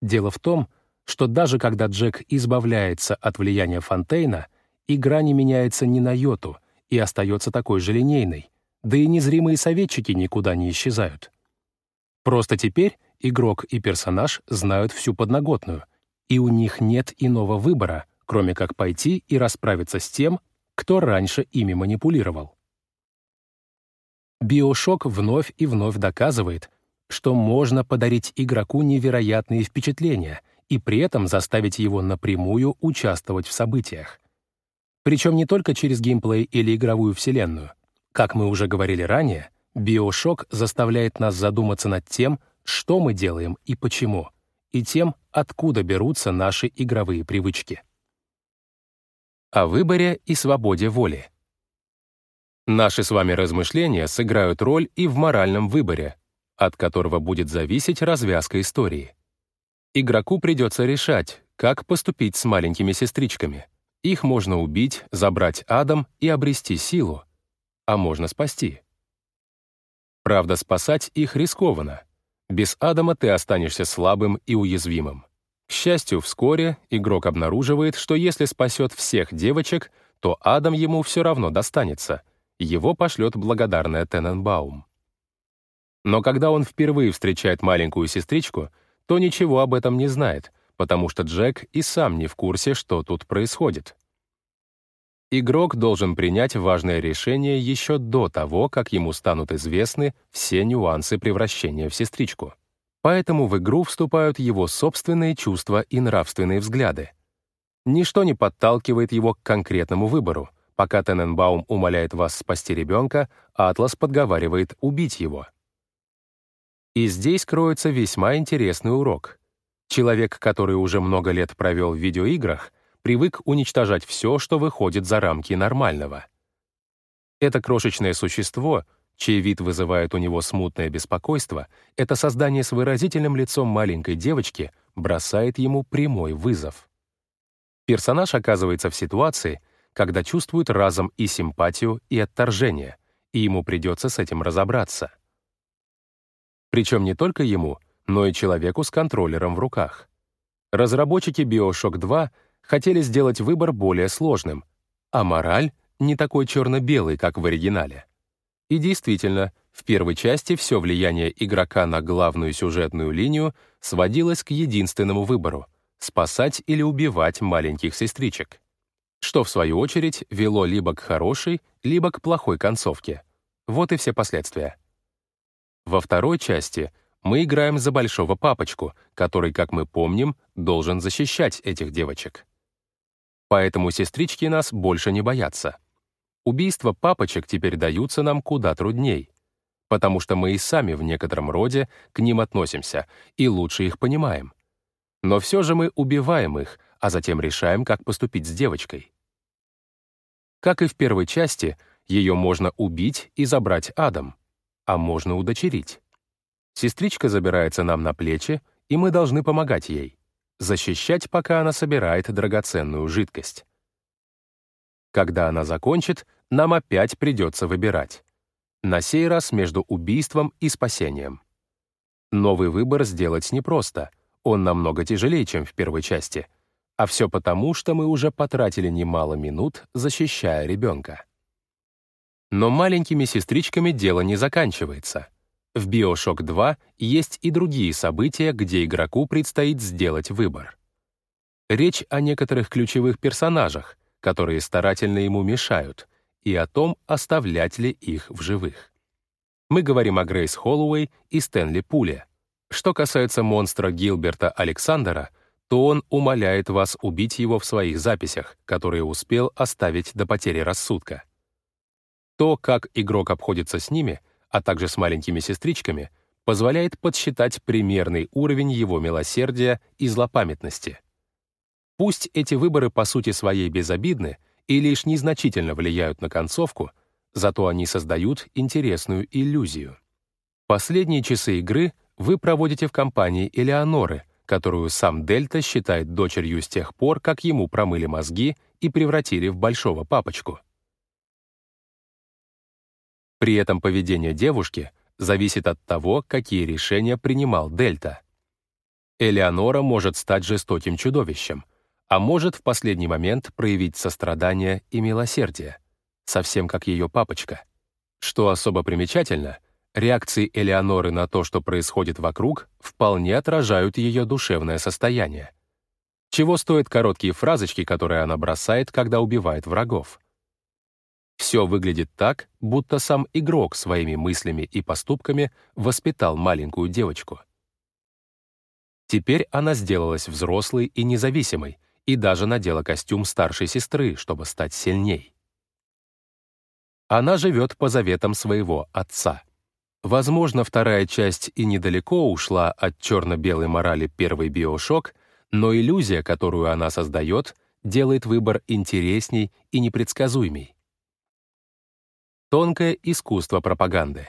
Дело в том, что даже когда Джек избавляется от влияния Фонтейна, игра не меняется ни на йоту и остается такой же линейной, да и незримые советчики никуда не исчезают. Просто теперь игрок и персонаж знают всю подноготную, и у них нет иного выбора, кроме как пойти и расправиться с тем, кто раньше ими манипулировал. Биошок вновь и вновь доказывает, что можно подарить игроку невероятные впечатления — и при этом заставить его напрямую участвовать в событиях. Причем не только через геймплей или игровую вселенную. Как мы уже говорили ранее, биошок заставляет нас задуматься над тем, что мы делаем и почему, и тем, откуда берутся наши игровые привычки. О выборе и свободе воли. Наши с вами размышления сыграют роль и в моральном выборе, от которого будет зависеть развязка истории. Игроку придется решать, как поступить с маленькими сестричками. Их можно убить, забрать адом и обрести силу, а можно спасти. Правда, спасать их рискованно. Без адама ты останешься слабым и уязвимым. К счастью, вскоре игрок обнаруживает, что если спасет всех девочек, то Адам ему все равно достанется. Его пошлет благодарная Тененбаум. Но когда он впервые встречает маленькую сестричку — то ничего об этом не знает, потому что Джек и сам не в курсе, что тут происходит. Игрок должен принять важное решение еще до того, как ему станут известны все нюансы превращения в сестричку. Поэтому в игру вступают его собственные чувства и нравственные взгляды. Ничто не подталкивает его к конкретному выбору. Пока Тененбаум умоляет вас спасти ребенка, Атлас подговаривает убить его. И здесь кроется весьма интересный урок. Человек, который уже много лет провел в видеоиграх, привык уничтожать все, что выходит за рамки нормального. Это крошечное существо, чей вид вызывает у него смутное беспокойство, это создание с выразительным лицом маленькой девочки бросает ему прямой вызов. Персонаж оказывается в ситуации, когда чувствует разом и симпатию, и отторжение, и ему придется с этим разобраться. Причем не только ему, но и человеку с контроллером в руках. Разработчики BioShock 2 хотели сделать выбор более сложным, а мораль не такой черно-белый, как в оригинале. И действительно, в первой части все влияние игрока на главную сюжетную линию сводилось к единственному выбору — спасать или убивать маленьких сестричек. Что, в свою очередь, вело либо к хорошей, либо к плохой концовке. Вот и все последствия. Во второй части мы играем за большого папочку, который, как мы помним, должен защищать этих девочек. Поэтому сестрички нас больше не боятся. Убийства папочек теперь даются нам куда трудней, потому что мы и сами в некотором роде к ним относимся и лучше их понимаем. Но все же мы убиваем их, а затем решаем, как поступить с девочкой. Как и в первой части, ее можно убить и забрать адом, а можно удочерить. Сестричка забирается нам на плечи, и мы должны помогать ей защищать, пока она собирает драгоценную жидкость. Когда она закончит, нам опять придется выбирать. На сей раз между убийством и спасением. Новый выбор сделать непросто, он намного тяжелее, чем в первой части. А все потому, что мы уже потратили немало минут, защищая ребенка. Но маленькими сестричками дело не заканчивается — в Bioshock 2 есть и другие события, где игроку предстоит сделать выбор. Речь о некоторых ключевых персонажах, которые старательно ему мешают, и о том, оставлять ли их в живых. Мы говорим о Грейс Холлоуэй и Стэнли Пуле. Что касается монстра Гилберта Александра, то он умоляет вас убить его в своих записях, которые успел оставить до потери рассудка. То, как игрок обходится с ними — а также с маленькими сестричками, позволяет подсчитать примерный уровень его милосердия и злопамятности. Пусть эти выборы по сути своей безобидны и лишь незначительно влияют на концовку, зато они создают интересную иллюзию. Последние часы игры вы проводите в компании Элеоноры, которую сам Дельта считает дочерью с тех пор, как ему промыли мозги и превратили в большого папочку. При этом поведение девушки зависит от того, какие решения принимал Дельта. Элеонора может стать жестоким чудовищем, а может в последний момент проявить сострадание и милосердие, совсем как ее папочка. Что особо примечательно, реакции Элеоноры на то, что происходит вокруг, вполне отражают ее душевное состояние. Чего стоят короткие фразочки, которые она бросает, когда убивает врагов? Все выглядит так, будто сам игрок своими мыслями и поступками воспитал маленькую девочку. Теперь она сделалась взрослой и независимой, и даже надела костюм старшей сестры, чтобы стать сильней. Она живет по заветам своего отца. Возможно, вторая часть и недалеко ушла от черно-белой морали первый биошок, но иллюзия, которую она создает, делает выбор интересней и непредсказуемей. Тонкое искусство пропаганды.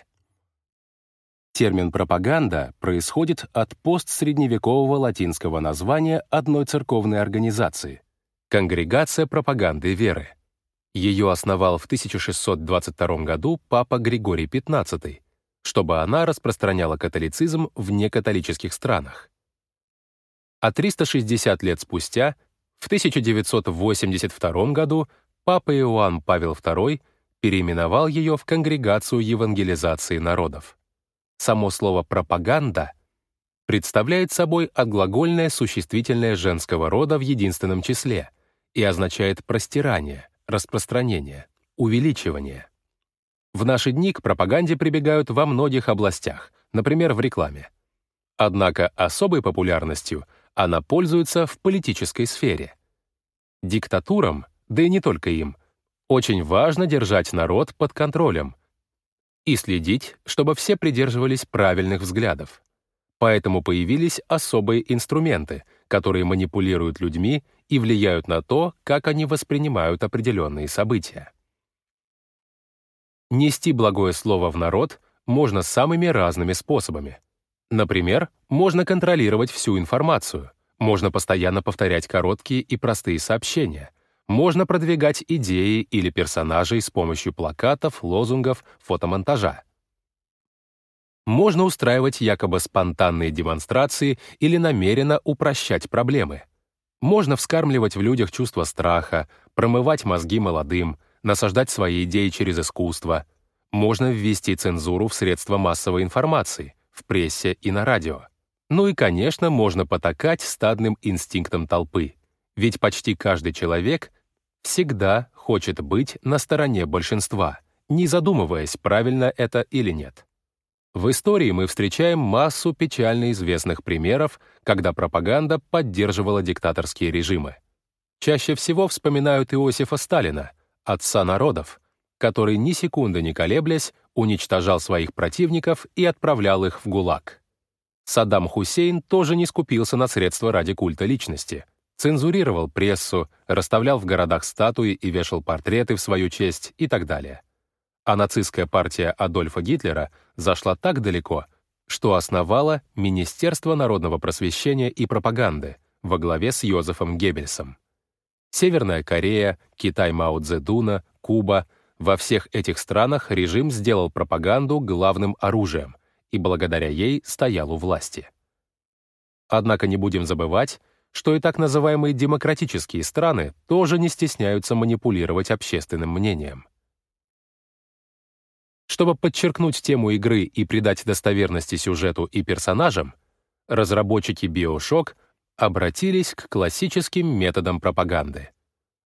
Термин «пропаганда» происходит от постсредневекового латинского названия одной церковной организации — Конгрегация пропаганды веры. Ее основал в 1622 году папа Григорий XV, чтобы она распространяла католицизм в некатолических странах. А 360 лет спустя, в 1982 году, папа Иоанн Павел II — переименовал ее в Конгрегацию евангелизации народов. Само слово «пропаганда» представляет собой отглагольное существительное женского рода в единственном числе и означает простирание, распространение, увеличивание. В наши дни к пропаганде прибегают во многих областях, например, в рекламе. Однако особой популярностью она пользуется в политической сфере. Диктатурам, да и не только им, очень важно держать народ под контролем и следить, чтобы все придерживались правильных взглядов. Поэтому появились особые инструменты, которые манипулируют людьми и влияют на то, как они воспринимают определенные события. Нести благое слово в народ можно самыми разными способами. Например, можно контролировать всю информацию, можно постоянно повторять короткие и простые сообщения, можно продвигать идеи или персонажей с помощью плакатов, лозунгов, фотомонтажа. Можно устраивать якобы спонтанные демонстрации или намеренно упрощать проблемы. Можно вскармливать в людях чувство страха, промывать мозги молодым, насаждать свои идеи через искусство. Можно ввести цензуру в средства массовой информации, в прессе и на радио. Ну и, конечно, можно потакать стадным инстинктом толпы. Ведь почти каждый человек всегда хочет быть на стороне большинства, не задумываясь, правильно это или нет. В истории мы встречаем массу печально известных примеров, когда пропаганда поддерживала диктаторские режимы. Чаще всего вспоминают Иосифа Сталина, отца народов, который ни секунды не колеблясь уничтожал своих противников и отправлял их в ГУЛАГ. Саддам Хусейн тоже не скупился на средства ради культа личности. Цензурировал прессу, расставлял в городах статуи и вешал портреты в свою честь и так далее а нацистская партия Адольфа Гитлера зашла так далеко, что основала Министерство народного просвещения и пропаганды во главе с Йозефом Геббельсом. Северная Корея, Китай Мао Цзэдуна, Куба — во всех этих странах режим сделал пропаганду главным оружием и благодаря ей стоял у власти. Однако не будем забывать, что и так называемые демократические страны тоже не стесняются манипулировать общественным мнением. Чтобы подчеркнуть тему игры и придать достоверности сюжету и персонажам, разработчики BioShock обратились к классическим методам пропаганды.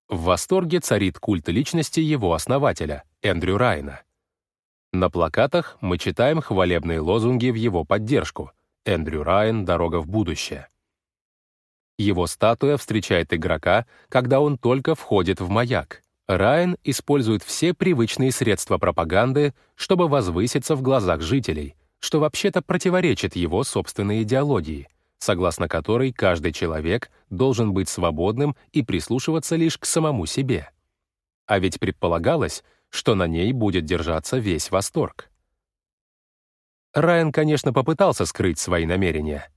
В восторге царит культ личности его основателя, Эндрю Райна. На плакатах мы читаем хвалебные лозунги в его поддержку «Эндрю Райан. Дорога в будущее». Его статуя встречает игрока, когда он только входит в маяк. Райан использует все привычные средства пропаганды, чтобы возвыситься в глазах жителей, что вообще-то противоречит его собственной идеологии, согласно которой каждый человек должен быть свободным и прислушиваться лишь к самому себе. А ведь предполагалось, что на ней будет держаться весь восторг. Райан, конечно, попытался скрыть свои намерения.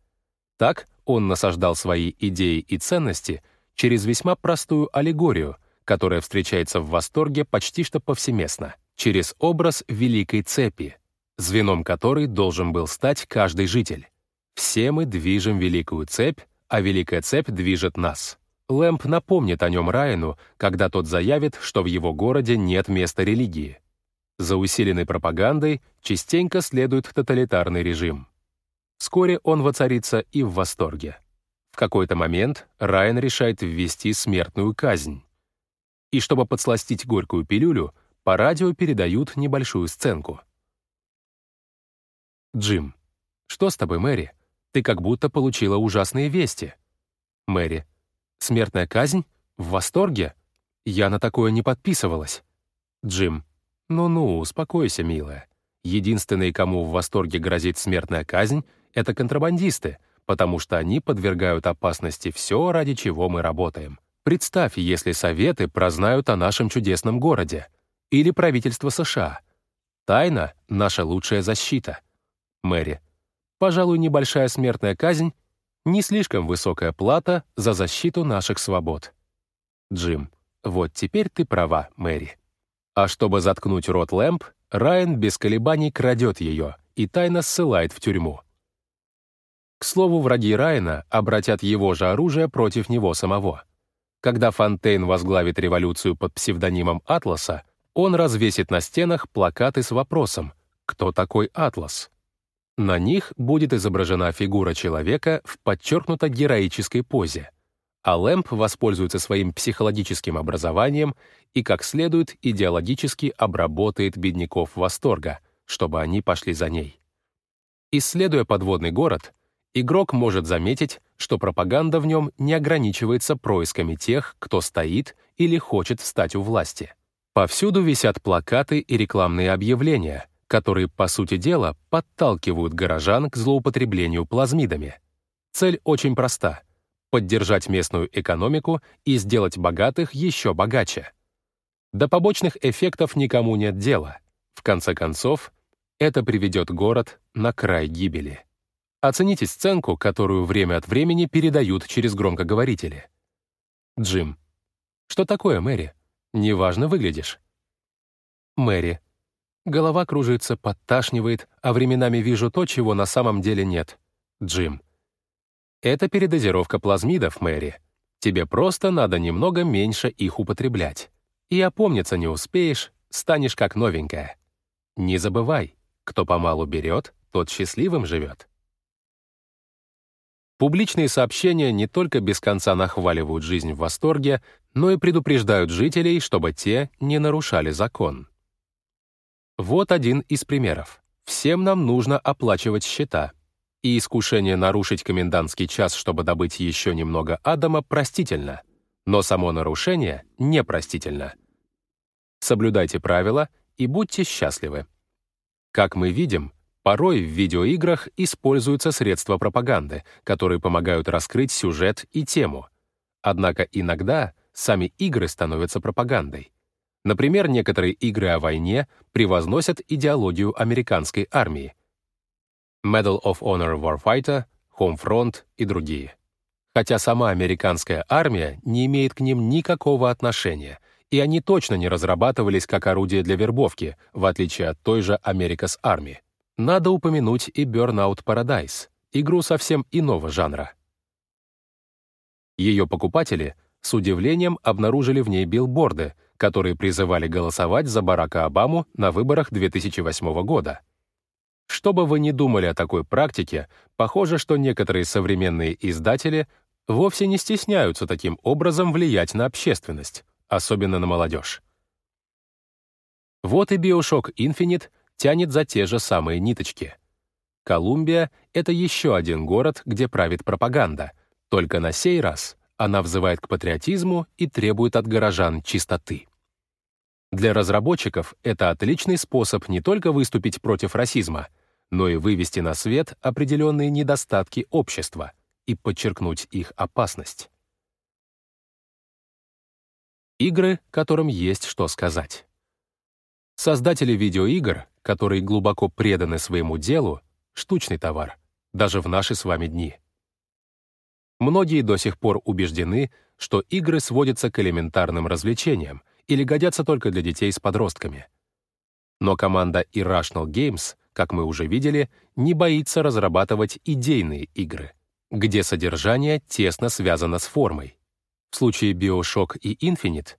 Так он насаждал свои идеи и ценности через весьма простую аллегорию — которая встречается в восторге почти что повсеместно, через образ великой цепи, звеном которой должен был стать каждый житель. Все мы движем великую цепь, а великая цепь движет нас. Лэмп напомнит о нем Райану, когда тот заявит, что в его городе нет места религии. За усиленной пропагандой частенько следует тоталитарный режим. Вскоре он воцарится и в восторге. В какой-то момент Райан решает ввести смертную казнь и чтобы подсластить горькую пилюлю, по радио передают небольшую сценку. Джим. «Что с тобой, Мэри? Ты как будто получила ужасные вести». Мэри. «Смертная казнь? В восторге? Я на такое не подписывалась». Джим. «Ну-ну, успокойся, милая. Единственные, кому в восторге грозит смертная казнь, это контрабандисты, потому что они подвергают опасности все, ради чего мы работаем. Представь, если Советы прознают о нашем чудесном городе. Или правительство США. Тайна — наша лучшая защита. Мэри. Пожалуй, небольшая смертная казнь — не слишком высокая плата за защиту наших свобод. Джим. Вот теперь ты права, Мэри. А чтобы заткнуть рот Лэмп, Райан без колебаний крадет ее и тайно ссылает в тюрьму. К слову, враги Райана обратят его же оружие против него самого. Когда Фонтейн возглавит революцию под псевдонимом Атласа, он развесит на стенах плакаты с вопросом «Кто такой Атлас?». На них будет изображена фигура человека в подчеркнуто героической позе, а Лэмп воспользуется своим психологическим образованием и как следует идеологически обработает бедняков восторга, чтобы они пошли за ней. Исследуя подводный город, игрок может заметить, что пропаганда в нем не ограничивается происками тех, кто стоит или хочет встать у власти. Повсюду висят плакаты и рекламные объявления, которые, по сути дела, подталкивают горожан к злоупотреблению плазмидами. Цель очень проста — поддержать местную экономику и сделать богатых еще богаче. До побочных эффектов никому нет дела. В конце концов, это приведет город на край гибели. Оцените сценку, которую время от времени передают через громкоговорители. Джим. Что такое, Мэри? Неважно выглядишь. Мэри. Голова кружится, подташнивает, а временами вижу то, чего на самом деле нет. Джим. Это передозировка плазмидов, Мэри. Тебе просто надо немного меньше их употреблять. И опомниться не успеешь, станешь как новенькая. Не забывай, кто помалу берет, тот счастливым живет. Публичные сообщения не только без конца нахваливают жизнь в восторге, но и предупреждают жителей, чтобы те не нарушали закон. Вот один из примеров. Всем нам нужно оплачивать счета. И искушение нарушить комендантский час, чтобы добыть еще немного адама, простительно. Но само нарушение непростительно. Соблюдайте правила и будьте счастливы. Как мы видим, порой в видеоиграх используются средства пропаганды, которые помогают раскрыть сюжет и тему. Однако иногда сами игры становятся пропагандой. Например, некоторые игры о войне превозносят идеологию американской армии. Medal of Honor Warfighter, Homefront и другие. Хотя сама американская армия не имеет к ним никакого отношения — и они точно не разрабатывались как орудие для вербовки, в отличие от той же America's Army. Надо упомянуть и Burnout Paradise, игру совсем иного жанра. Ее покупатели с удивлением обнаружили в ней билборды, которые призывали голосовать за Барака Обаму на выборах 2008 года. Что бы вы ни думали о такой практике, похоже, что некоторые современные издатели вовсе не стесняются таким образом влиять на общественность, особенно на молодежь. Вот и Bioshock Infinite тянет за те же самые ниточки. Колумбия — это еще один город, где правит пропаганда, только на сей раз она взывает к патриотизму и требует от горожан чистоты. Для разработчиков это отличный способ не только выступить против расизма, но и вывести на свет определенные недостатки общества и подчеркнуть их опасность. Игры, которым есть что сказать. Создатели видеоигр, которые глубоко преданы своему делу, штучный товар, даже в наши с вами дни. Многие до сих пор убеждены, что игры сводятся к элементарным развлечениям или годятся только для детей с подростками. Но команда Irrational Games, как мы уже видели, не боится разрабатывать идейные игры, где содержание тесно связано с формой, в случае Bioshock и Infinite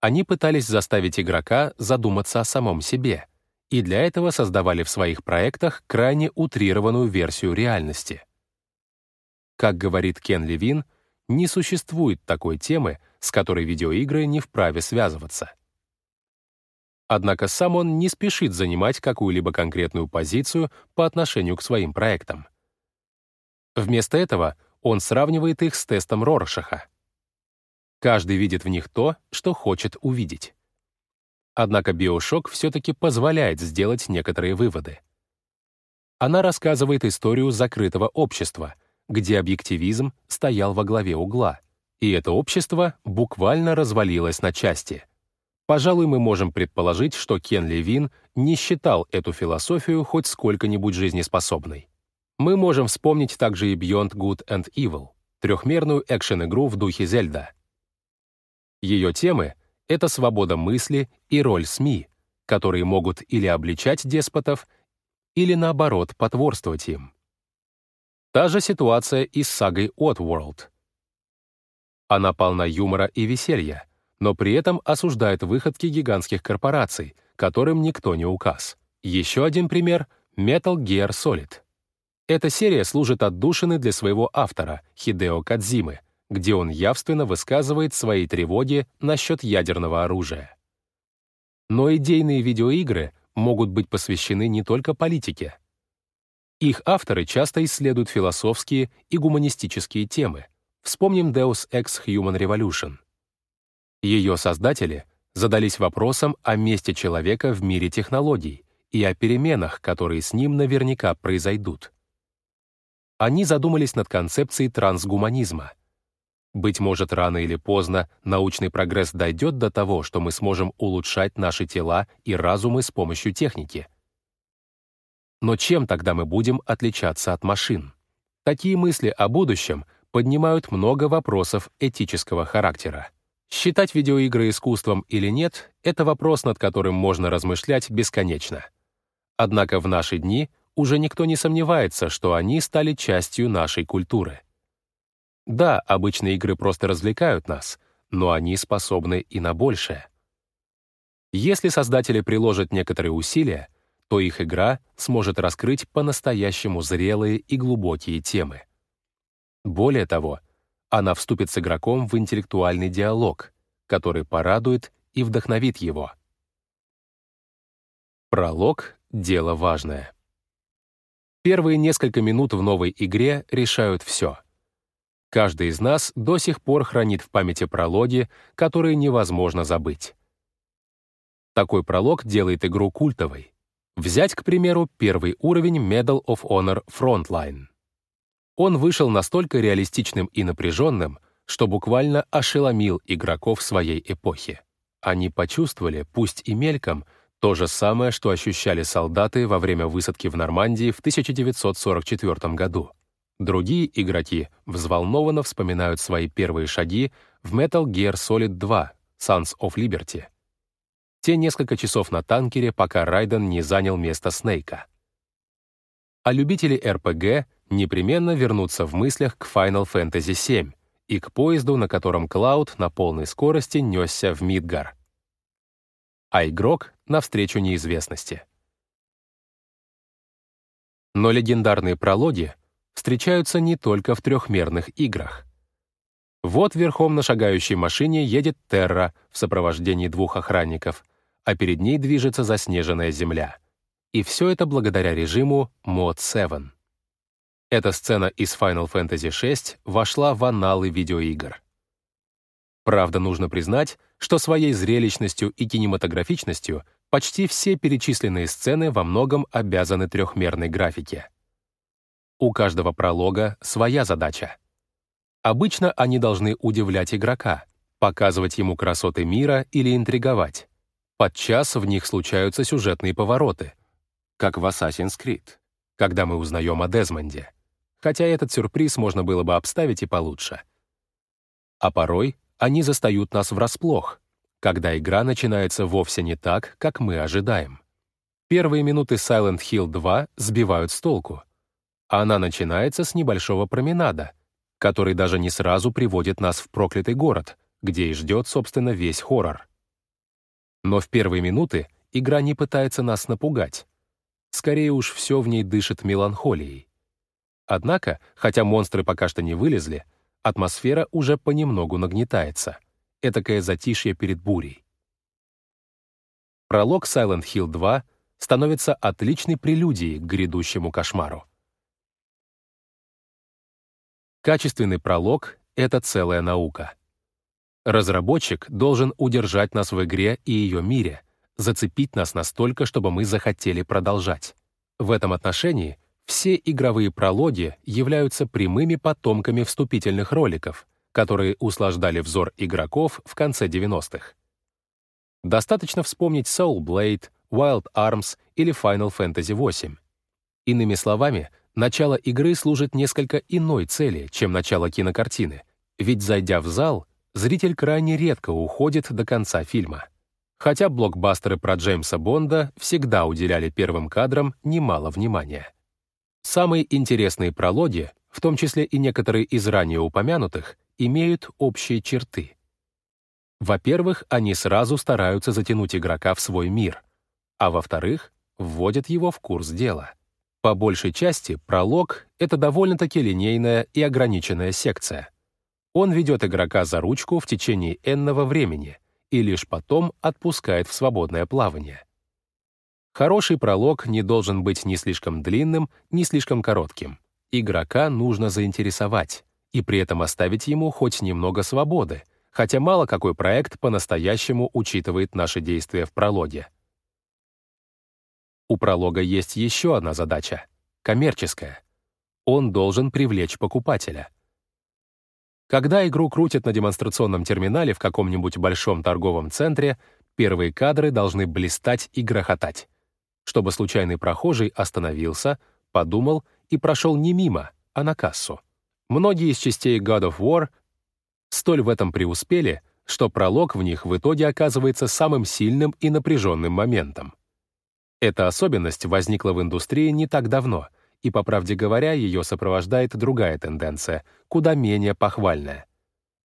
они пытались заставить игрока задуматься о самом себе, и для этого создавали в своих проектах крайне утрированную версию реальности. Как говорит Кен Левин, не существует такой темы, с которой видеоигры не вправе связываться. Однако сам он не спешит занимать какую-либо конкретную позицию по отношению к своим проектам. Вместо этого он сравнивает их с тестом Роршаха. Каждый видит в них то, что хочет увидеть. Однако биошок все-таки позволяет сделать некоторые выводы. Она рассказывает историю закрытого общества, где объективизм стоял во главе угла, и это общество буквально развалилось на части. Пожалуй, мы можем предположить, что Кен Левин не считал эту философию хоть сколько-нибудь жизнеспособной. Мы можем вспомнить также и Beyond Good and Evil, трехмерную экшен-игру в духе Зельда — ее темы — это свобода мысли и роль СМИ, которые могут или обличать деспотов, или, наоборот, потворствовать им. Та же ситуация и с сагой Oddworld. Она полна юмора и веселья, но при этом осуждает выходки гигантских корпораций, которым никто не указ. Еще один пример — Metal Gear Solid. Эта серия служит отдушиной для своего автора, Хидео Кадзимы, где он явственно высказывает свои тревоги насчет ядерного оружия. Но идейные видеоигры могут быть посвящены не только политике. Их авторы часто исследуют философские и гуманистические темы. Вспомним Deus Ex Human Revolution. Ее создатели задались вопросом о месте человека в мире технологий и о переменах, которые с ним наверняка произойдут. Они задумались над концепцией трансгуманизма — Быть может, рано или поздно научный прогресс дойдет до того, что мы сможем улучшать наши тела и разумы с помощью техники. Но чем тогда мы будем отличаться от машин? Такие мысли о будущем поднимают много вопросов этического характера. Считать видеоигры искусством или нет — это вопрос, над которым можно размышлять бесконечно. Однако в наши дни уже никто не сомневается, что они стали частью нашей культуры. Да, обычные игры просто развлекают нас, но они способны и на большее. Если создатели приложат некоторые усилия, то их игра сможет раскрыть по-настоящему зрелые и глубокие темы. Более того, она вступит с игроком в интеллектуальный диалог, который порадует и вдохновит его. Пролог — дело важное. Первые несколько минут в новой игре решают все — Каждый из нас до сих пор хранит в памяти прологи, которые невозможно забыть. Такой пролог делает игру культовой. Взять, к примеру, первый уровень Medal of Honor Frontline. Он вышел настолько реалистичным и напряженным, что буквально ошеломил игроков своей эпохи. Они почувствовали, пусть и мельком, то же самое, что ощущали солдаты во время высадки в Нормандии в 1944 году. Другие игроки взволнованно вспоминают свои первые шаги в Metal Gear Solid 2 Sons of Liberty. Те несколько часов на танкере, пока Райден не занял место Снейка. А любители РПГ непременно вернутся в мыслях к Final Fantasy VII и к поезду, на котором Клауд на полной скорости несся в Мидгар. А игрок — навстречу неизвестности. Но легендарные прологи встречаются не только в трехмерных играх. Вот верхом на шагающей машине едет Терра в сопровождении двух охранников, а перед ней движется заснеженная земля. И все это благодаря режиму Mod 7. Эта сцена из Final Fantasy VI вошла в аналы видеоигр. Правда, нужно признать, что своей зрелищностью и кинематографичностью почти все перечисленные сцены во многом обязаны трехмерной графике. У каждого пролога своя задача. Обычно они должны удивлять игрока, показывать ему красоты мира или интриговать. Подчас в них случаются сюжетные повороты, как в Assassin's Creed, когда мы узнаем о Дезмонде, хотя этот сюрприз можно было бы обставить и получше. А порой они застают нас врасплох, когда игра начинается вовсе не так, как мы ожидаем. Первые минуты Silent Hill 2 сбивают с толку — она начинается с небольшого променада, который даже не сразу приводит нас в проклятый город, где и ждет, собственно, весь хоррор. Но в первые минуты игра не пытается нас напугать. Скорее уж все в ней дышит меланхолией. Однако, хотя монстры пока что не вылезли, атмосфера уже понемногу нагнетается. Этакое затишье перед бурей. Пролог Silent Hill 2 становится отличной прелюдией к грядущему кошмару. Качественный пролог — это целая наука. Разработчик должен удержать нас в игре и ее мире, зацепить нас настолько, чтобы мы захотели продолжать. В этом отношении все игровые прологи являются прямыми потомками вступительных роликов, которые услаждали взор игроков в конце 90-х. Достаточно вспомнить Soul Blade, Wild Arms или Final Fantasy VIII. Иными словами, начало игры служит несколько иной цели, чем начало кинокартины, ведь, зайдя в зал, зритель крайне редко уходит до конца фильма. Хотя блокбастеры про Джеймса Бонда всегда уделяли первым кадрам немало внимания. Самые интересные прологи, в том числе и некоторые из ранее упомянутых, имеют общие черты. Во-первых, они сразу стараются затянуть игрока в свой мир, а во-вторых, вводят его в курс дела. По большей части пролог — это довольно-таки линейная и ограниченная секция. Он ведет игрока за ручку в течение энного времени и лишь потом отпускает в свободное плавание. Хороший пролог не должен быть ни слишком длинным, ни слишком коротким. Игрока нужно заинтересовать и при этом оставить ему хоть немного свободы, хотя мало какой проект по-настоящему учитывает наши действия в прологе. У пролога есть еще одна задача — коммерческая. Он должен привлечь покупателя. Когда игру крутят на демонстрационном терминале в каком-нибудь большом торговом центре, первые кадры должны блистать и грохотать, чтобы случайный прохожий остановился, подумал и прошел не мимо, а на кассу. Многие из частей God of War столь в этом преуспели, что пролог в них в итоге оказывается самым сильным и напряженным моментом. Эта особенность возникла в индустрии не так давно, и, по правде говоря, ее сопровождает другая тенденция, куда менее похвальная.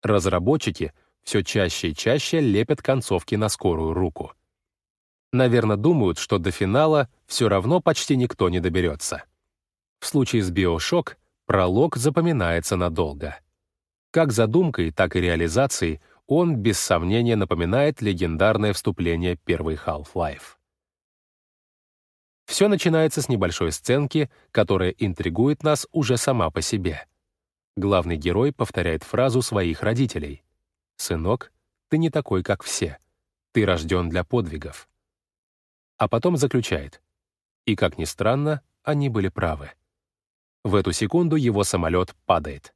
Разработчики все чаще и чаще лепят концовки на скорую руку. Наверное, думают, что до финала все равно почти никто не доберется. В случае с Bioshock пролог запоминается надолго. Как задумкой, так и реализацией он, без сомнения, напоминает легендарное вступление первой Half-Life. Все начинается с небольшой сценки, которая интригует нас уже сама по себе. Главный герой повторяет фразу своих родителей. «Сынок, ты не такой, как все. Ты рожден для подвигов». А потом заключает. И, как ни странно, они были правы. В эту секунду его самолет падает.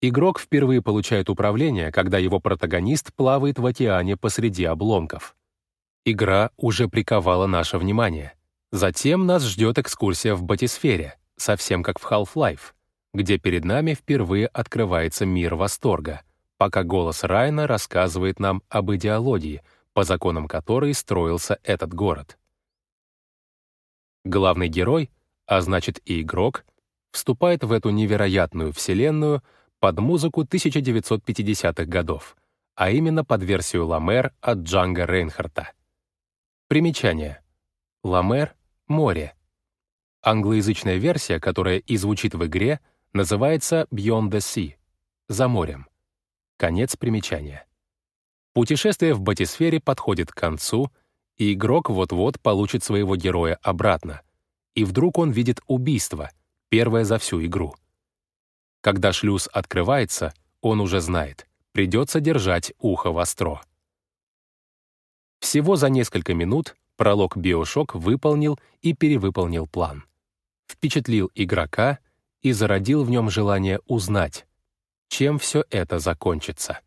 Игрок впервые получает управление, когда его протагонист плавает в океане посреди обломков. Игра уже приковала наше внимание. Затем нас ждет экскурсия в батисфере, совсем как в Half-Life, где перед нами впервые открывается мир восторга, пока голос Райна рассказывает нам об идеологии, по законам которой строился этот город. Главный герой, а значит и игрок, вступает в эту невероятную вселенную — под музыку 1950-х годов, а именно под версию «Ламер» от Джанга Рейнхарта. Примечание. «Ламер» — «Море». Англоязычная версия, которая и звучит в игре, называется «Beyond the Sea» — «За морем». Конец примечания. Путешествие в батисфере подходит к концу, и игрок вот-вот получит своего героя обратно. И вдруг он видит убийство, первое за всю игру — когда шлюз открывается, он уже знает, придется держать ухо востро. Всего за несколько минут пролог «Биошок» выполнил и перевыполнил план. Впечатлил игрока и зародил в нем желание узнать, чем все это закончится.